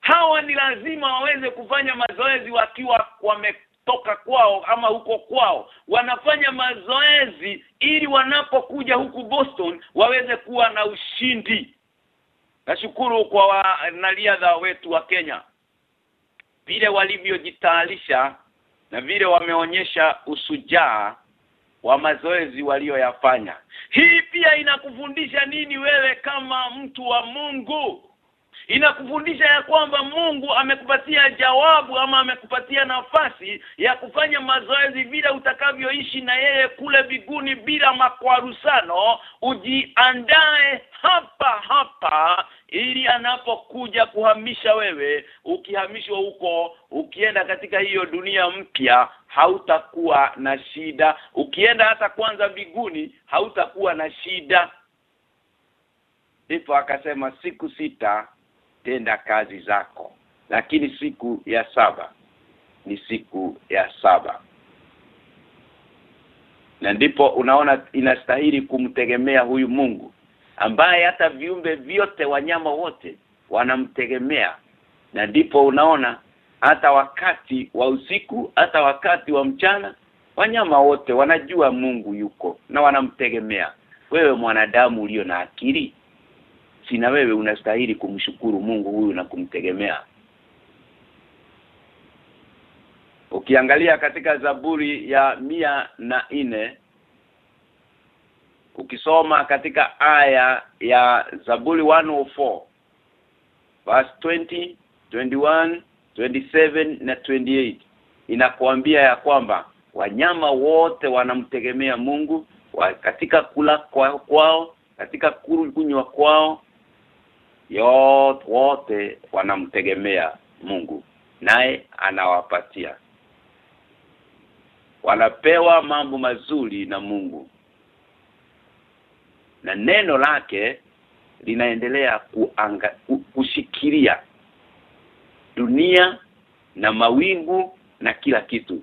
Hawa ni lazima waweze kufanya mazoezi wakiwa wame toka kwao ama huko kwao. Wanafanya mazoezi ili wanapokuja huku Boston waweze kuwa na ushindi. Nashukuru kwa wanariadha wetu wa Kenya. Vile walivyojitayarisha na vile wameonyesha usujaa wa mazoezi walioyafanya. Hii pia inakufundisha nini wewe kama mtu wa Mungu inakufundisha ya kwamba Mungu amekupatia jawabu ama amekupatia nafasi ya kufanya mazoezi vile utakavyoishi na yeye kule biguni bila makwarusano. Ujiandae hapa hapa ili anapokuja kuhamisha wewe ukihamishwa huko ukienda katika hiyo dunia mpya hautakuwa na shida. Ukienda hata kwanza biguni hautakuwa na shida. Ndipo akasema siku sita tenda kazi zako. Lakini siku ya saba ni siku ya saba. Na ndipo unaona inastahili kumtegemea huyu Mungu ambaye hata viumbe vyote wanyama wote wanamtegemea. Na ndipo unaona hata wakati wa usiku hata wakati wa mchana wanyama wote wanajua Mungu yuko na wanamtegemea. Wewe mwanadamu ulio na akili sina wewe unastahili kumshukuru Mungu huyu na kumtegemea. Ukiangalia katika Zaburi ya mia na nne ukisoma katika aya ya Zaburi 104 verse 20 21 27 na 28 inakuambia ya kwamba wanyama wote wanamtegemea Mungu wa, katika kula kwao, kwao katika kunywa kwao yote wote wanamtegemea Mungu naye anawapatia. Wanapewa mambo mazuri na Mungu. Na neno lake linaendelea kuanga, kushikilia dunia na mawingu na kila kitu.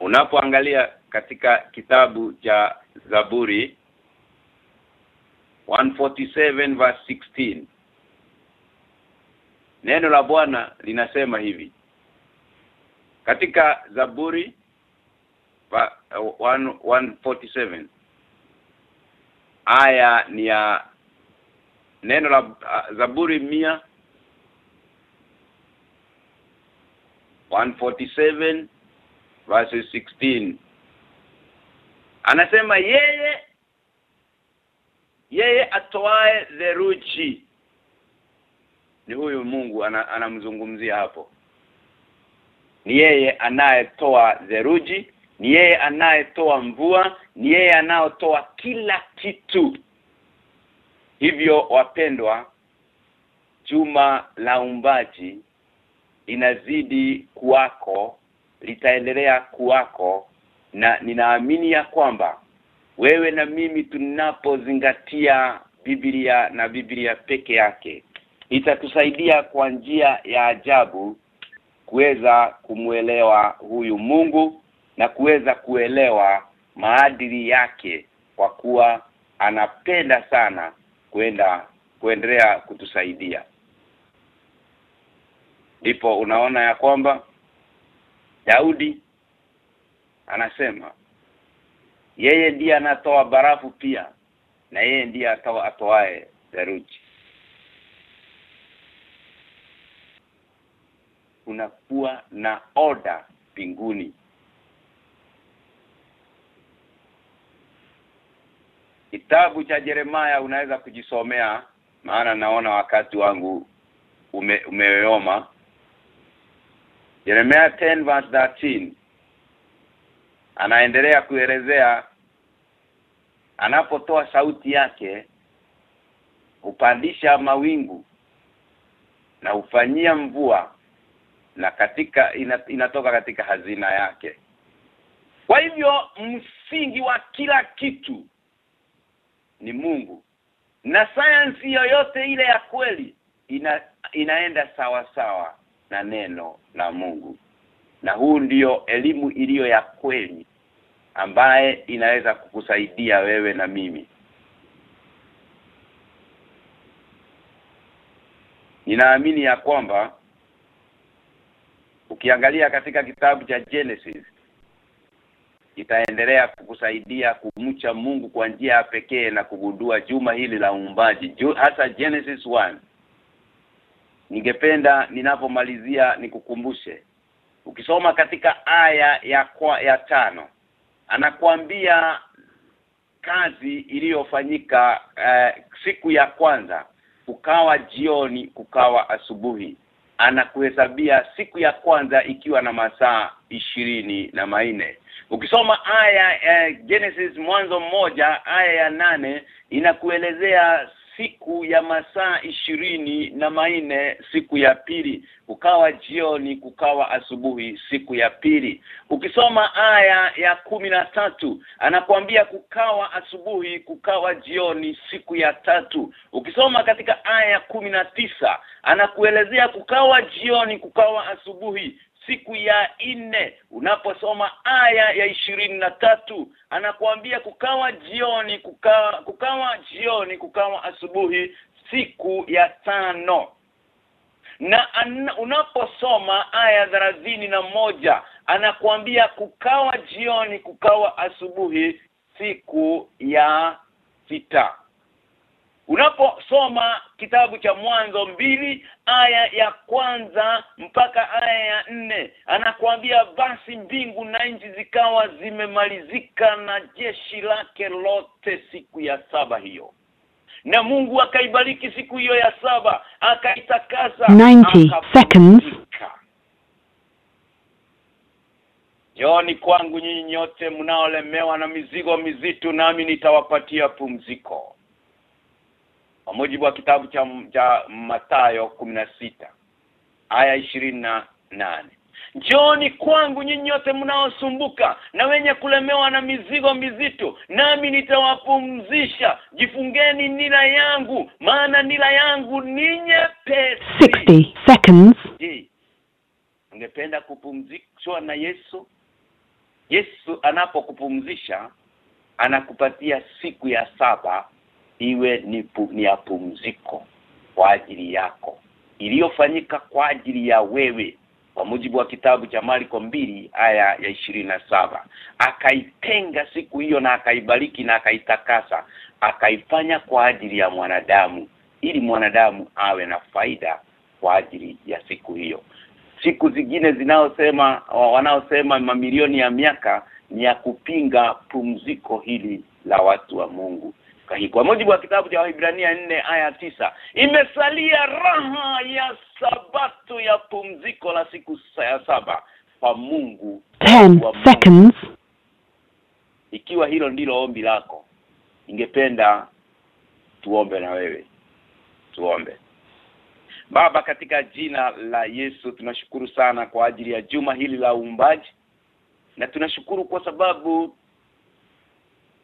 Unapoangalia katika kitabu cha ja Zaburi 147 verse 16 Neno la Bwana linasema hivi. Katika Zaburi 147 aya ni ya neno la uh, Zaburi 100 147 verse 16 anasema yeye yeye atoae theruji ni huyu Mungu anamzungumzia ana hapo. Ni yeye anayetoa theruji ni yeye anayetoa mvua ni yeye anayotoa kila kitu. Hivyo wapendwa juma la umbaji inazidi kuwako litaendelea kuwako na ninaamini ya kwamba wewe na mimi tunapozingatia Biblia na Biblia peke yake itatusaidia kwa njia ya ajabu kuweza kumuelewa huyu Mungu na kuweza kuelewa maadili yake kwa kuwa anapenda sana kwenda kuendelea kutusaidia. Ndipo unaona ya kwamba Daudi anasema yeye ndiye anatoa barafu pia na yeye ndiye atoa atoae theluji. Unakuwa na oda mbinguni. Kitabu cha Jeremaya unaweza kujisomea maana naona wakati wangu ume, umeoma. Jeremia 10 verse 13 anaendelea kuelezea anapotoa sauti yake upandisha mawingu na ufanyia mvua na katika inatoka katika hazina yake. Kwa hivyo msingi wa kila kitu ni Mungu. Na sayansi yoyote ile ya kweli ina, inaenda sawa sawa na neno la Mungu. Na huu ndiyo elimu iliyo ya kweli ambaye inaweza kukusaidia wewe na mimi. Ninaamini ya kwamba ukiangalia katika kitabu cha Genesis itaendelea kukusaidia kumcha Mungu kwa njia ya pekee na kugundua juma hili la uumbaji. Hasa Genesis 1 Ningependa ninapomalizia nikukumbushe ukisoma katika aya ya kwa, ya tano anakuambia kazi iliyofanyika uh, siku ya kwanza kukawa jioni kukawa asubuhi. Anakuhesabia siku ya kwanza ikiwa na masaa ishirini na maine ukisoma aya uh, Genesis mwanzo mmoja aya ya nane inakuelezea siku ya masaa ishirini na maine siku ya pili kukawa jioni kukawa asubuhi siku ya pili. Ukisoma aya ya kumi na tatu anakuambia kukawa asubuhi kukawa jioni siku ya tatu. Ukisoma katika aya ya kumi na tisa anakuelezea kukawa jioni kukawa asubuhi siku ya nne unaposoma aya ya ishirini na tatu anakuambia kukawa jioni kukawa kukawa jioni kukawa asubuhi siku ya tano. Na an, unaposoma aya thelathini na moja anakuambia kukawa jioni kukawa asubuhi siku ya sita unaposoma kitabu cha mwanzo mbili aya ya kwanza mpaka aya ya nne anakuambia basi mbingu na nchi zikawa zimemalizika na jeshi lake lote siku ya saba hiyo na Mungu akaibariki siku hiyo ya saba akaitakasa 90 seconds. Yoni kwangu nyinyi nyote mnaolemewa na mizigo mizito nami nitawapatia pumziko. Kwa mujibu wa kitabu cha cha Mathayo sita aya ishirini na nane Njoni kwangu nyinyi nyote mnaosumbuka na wenye kulemewa na mizigo mizito nami nitawapumzisha jifungeni nila yangu maana nila yangu ni nyepesi 60 seconds. Je, ungependa kupumzishwa na Yesu? Yesu anapokupumzisha anakupatia siku ya saba iwe ni, pu, ni ya pumziko kwa ajili yako. Iliyofanyika kwa ajili ya wewe kwa mujibu wa kitabu cha Marko mbili aya ya ishirini na saba. Akaitenga siku hiyo na akaibariki na akaitakasa akaifanya kwa ajili ya mwanadamu ili mwanadamu awe na faida kwa ajili ya siku hiyo. Siku zingine zinaosema wanaosema mamilioni ya miaka ni ya kupinga pumziko hili la watu wa Mungu Kahi- kwa mujibu wa kitabu cha Waibrania nne aya tisa imesalia raha ya sabato ya pumziko la siku ya saba kwa Mungu 10 wa Mungu. seconds. ikiwa hilo ndilo ombi lako ningependa tuombe na wewe tuombe Baba katika jina la Yesu tunashukuru sana kwa ajili ya juma hili la uumbaji na tunashukuru kwa sababu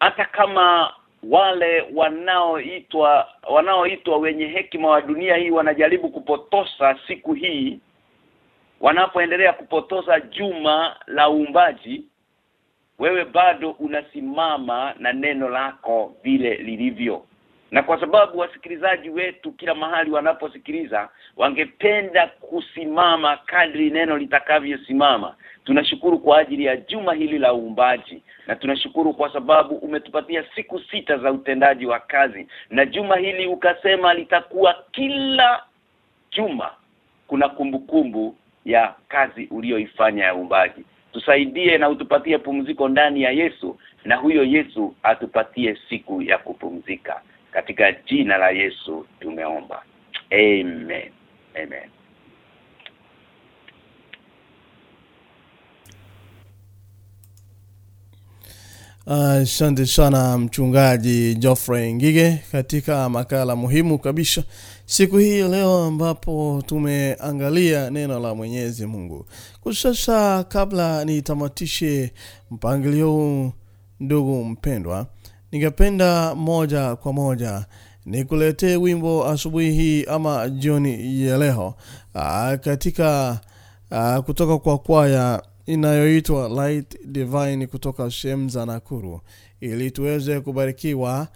hata kama wale wanaoitwa wanaoitwa wenye hekima wa dunia hii wanajaribu kupotosa siku hii. Wanapoendelea kupotoza juma la uumbaji wewe bado unasimama na neno lako vile lilivyo. Na kwa sababu wasikilizaji wetu kila mahali wanaposikiliza wangependa kusimama kadri neno litakavyosimama tunashukuru kwa ajili ya juma hili la uumbaji na tunashukuru kwa sababu umetupatia siku sita za utendaji wa kazi. Na juma hili ukasema litakuwa kila juma kuna kumbukumbu kumbu ya kazi uliyoifanya ya uumbaji. Tusaidie na utupatie pumziko ndani ya Yesu na huyo Yesu atupatie siku ya kupumzika. Katika jina la Yesu tumeomba. Amen. Amen Asante uh, sana mchungaji Geoffrey Ngige katika makala muhimu kabisa siku hii leo ambapo tumeangalia neno la Mwenyezi Mungu. Kwa sasa kabla nitamatishe mpangilio ndugu mpendwa, ningependa moja kwa moja nikuletee wimbo asubuhi hii ama jioni ya leo uh, katika uh, kutoka kwa kwaya inayoitwa Light Divine kutoka sehemu za Nakuru ili tuweze kubarikiwa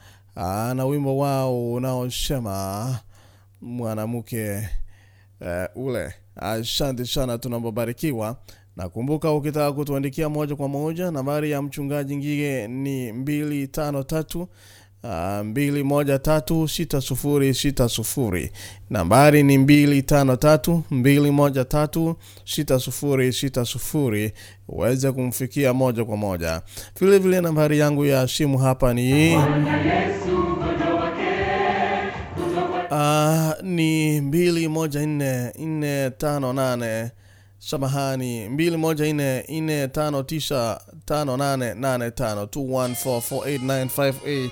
na wimbo wao unaosema mwanamke uh, ule. Asante sana tunapobarikiwa nakumbuka. ukitaka kutuandikia moja kwa moja, nambari ya mchungaji Ngige ni mbili tano tatu mbili moja tatu sita sufuri sita sufuri. Nambari ni mbili tano tatu mbili moja tatu sita sufuri sita sufuri. Uweze kumfikia moja kwa moja. Vile vile nambari yangu ya simu hapa ni uh, ni mbili moja nne nne tano nane. Samahani mbili moja nne nne tano tisa tano nane nane tano. 2144895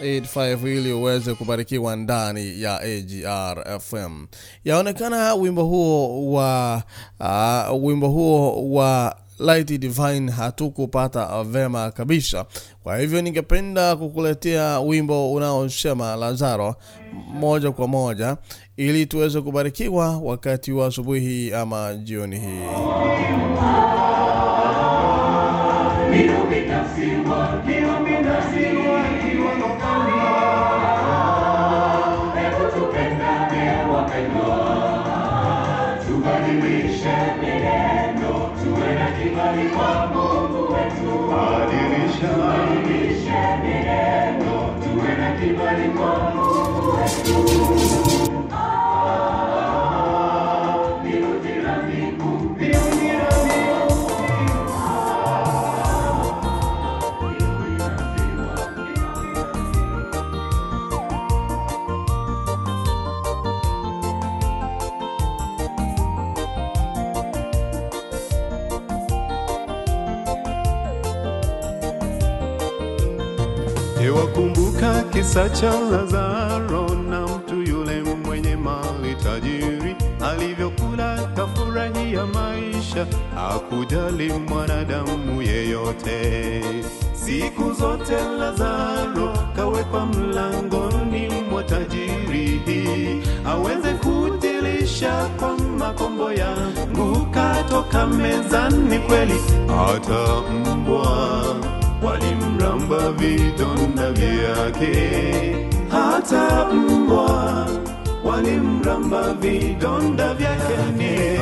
85 ili uweze kubarikiwa ndani ya AGR FM. Yaonekana wimbo huo wa uh, wimbo huo wa Light Divine hatukupata vema kabisa. Kwa hivyo ningependa kukuletea wimbo unaosema Lazaro moja kwa moja ili tuweze kubarikiwa wakati wa asubuhi ama jioni hii. Ewakumbuka kisa cha Lazaro na mtu yule mwenye mali tajiri alivyokula kafurahia maisha, hakujali mwanadamu yeyote. Siku zote Lazaro kawekwa mlangoni mwa tajiri aweze kutilisha kwa makombo yangu, katoka mezani kweli, hata mbwa walimramba vidonda vyake, hata mbwa walimramba vidonda vyake.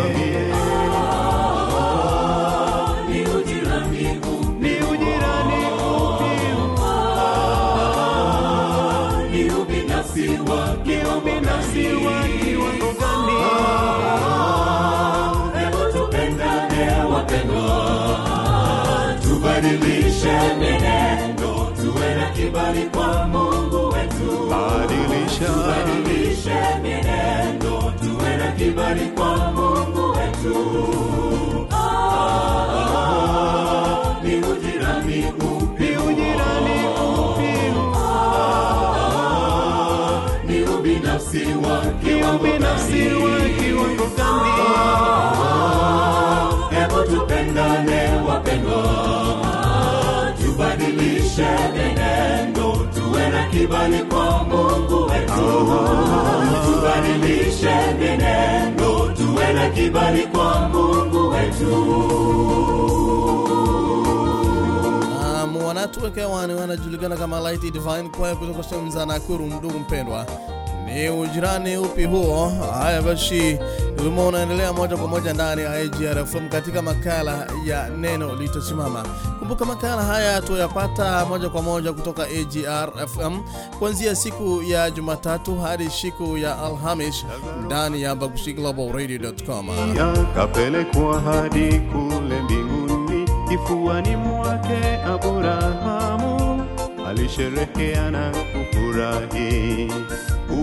Ni ubinafsi wa tubadilishe mienendo, tuwe na kibali kwa Mungu wetu. Badilisha, badilishe mienendo, tuwe na kibali kwa Mungu wetu. Ah, ni ujirani upi? Ni ujirani upi? ni ubinafsi wa wa kiwango gani? Hebu tupendane wapendwa, menendo, tuwe na kibali kwa Mungu wetu. Tubadilishe menendo, tuwe na kibali kwa Mungu wetu. Wanatuweka hewani wanajulikana kama Light Divine Choir kutoka sehemu za Nakuru. Ndugu mpendwa, ni ujirani upi huo? Haya basi, wimbo unaendelea moja kwa moja ndani ya IGRFM katika makala ya neno litasimama. Kumbuka makala haya tuyapata moja kwa moja kutoka AGRFM kuanzia siku ya Jumatatu hadi siku ya Alhamis ndani ya bagusiglobalradio.com. yakapelekwa hadi kule mbinguni kifuani mwake Abrahamu alisherehekea na kufurahi,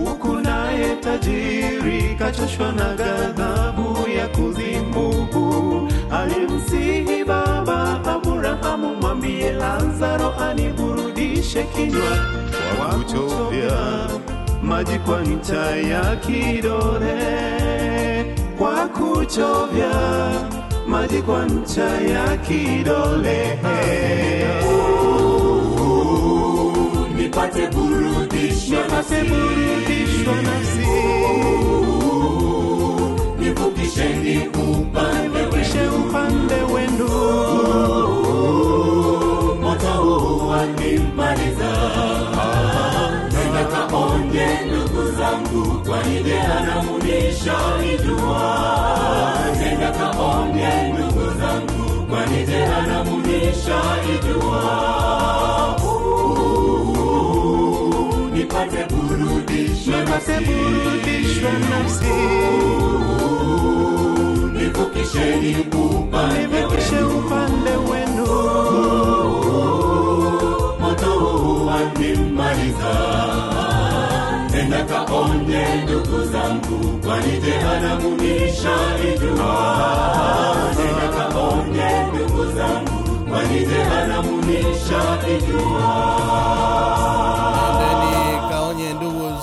huku naye tajiri kachoshwa na ghadhabu ya kuzimbuku alimsihi baba aburahamu mwambie Lazaro aniburudishe kinywa. Kwa kuchovya maji kwa ncha ya kidole, kwa kuchovya maji kwa ncha ya kidole. Nipate burudishwa nipate burudishwa nafsi, nivukisheni upande nivukishe upande wenu, moto wanimaliza nenda kaonye ndugu zangu, kwani jehanamu nishaijua. Nenda kaonye ndugu zangu, kwani jehanamu nishaijua. Nipate burudishwa nafsi, nivukisheni upande wenu, moto wanimaliza. Nenda kaonye ndugu zangu, kwani jehanamu nishaijua. Nenda kaonye ndugu zangu, kwani jehanamu nishaijua.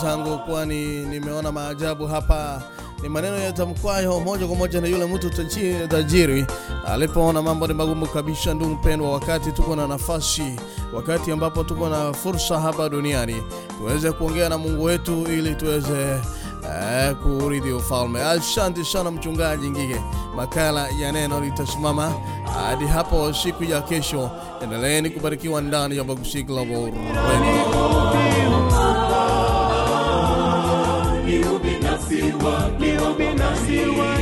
Zangu, kwani nimeona maajabu hapa. Ni maneno yatamkwayo moja kwa moja na yule mtu tajiri alipoona mambo ni magumu kabisa. Ndugu mpendwa, wakati tuko na nafasi, wakati ambapo tuko na fursa hapa duniani, tuweze kuongea na Mungu wetu ili tuweze eh, kuridhi ufalme. Asante sana mchungaji Ngige, makala ya neno litasimama hadi hapo siku ya kesho. Endeleeni kubarikiwa ndani ya Bagusi Global Radio. Ubinafsi wa ni binafsi. wa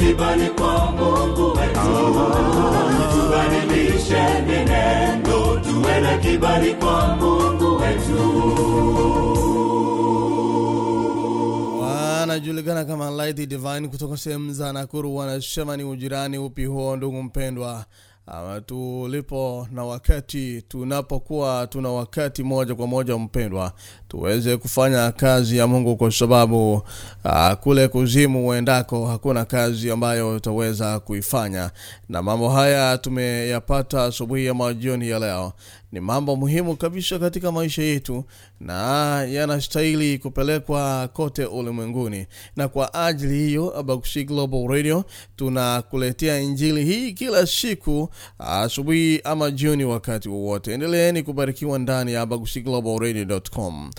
kibali kwa mungu wetu. Tubadilishe mienendo tuwe na kibali kwa mungu wetu. Kama Light Divine kutoka sehemu za Nakuru wanasema ni ujirani upi huo ndugu mpendwa ama tulipo na wakati tunapokuwa tuna wakati moja kwa moja mpendwa tuweze kufanya kazi ya mungu kwa sababu uh, kule kuzimu uendako hakuna kazi ambayo utaweza kuifanya. Na mambo haya tumeyapata asubuhi ya majioni ya leo ni mambo muhimu kabisa katika maisha yetu na yanastahili kupelekwa kote ulimwenguni. Na kwa ajili hiyo abakushi global radio tunakuletea injili hii kila siku asubuhi ama jioni wakati wowote. Endeleeni kubarikiwa ndani ya abagushi global radio.com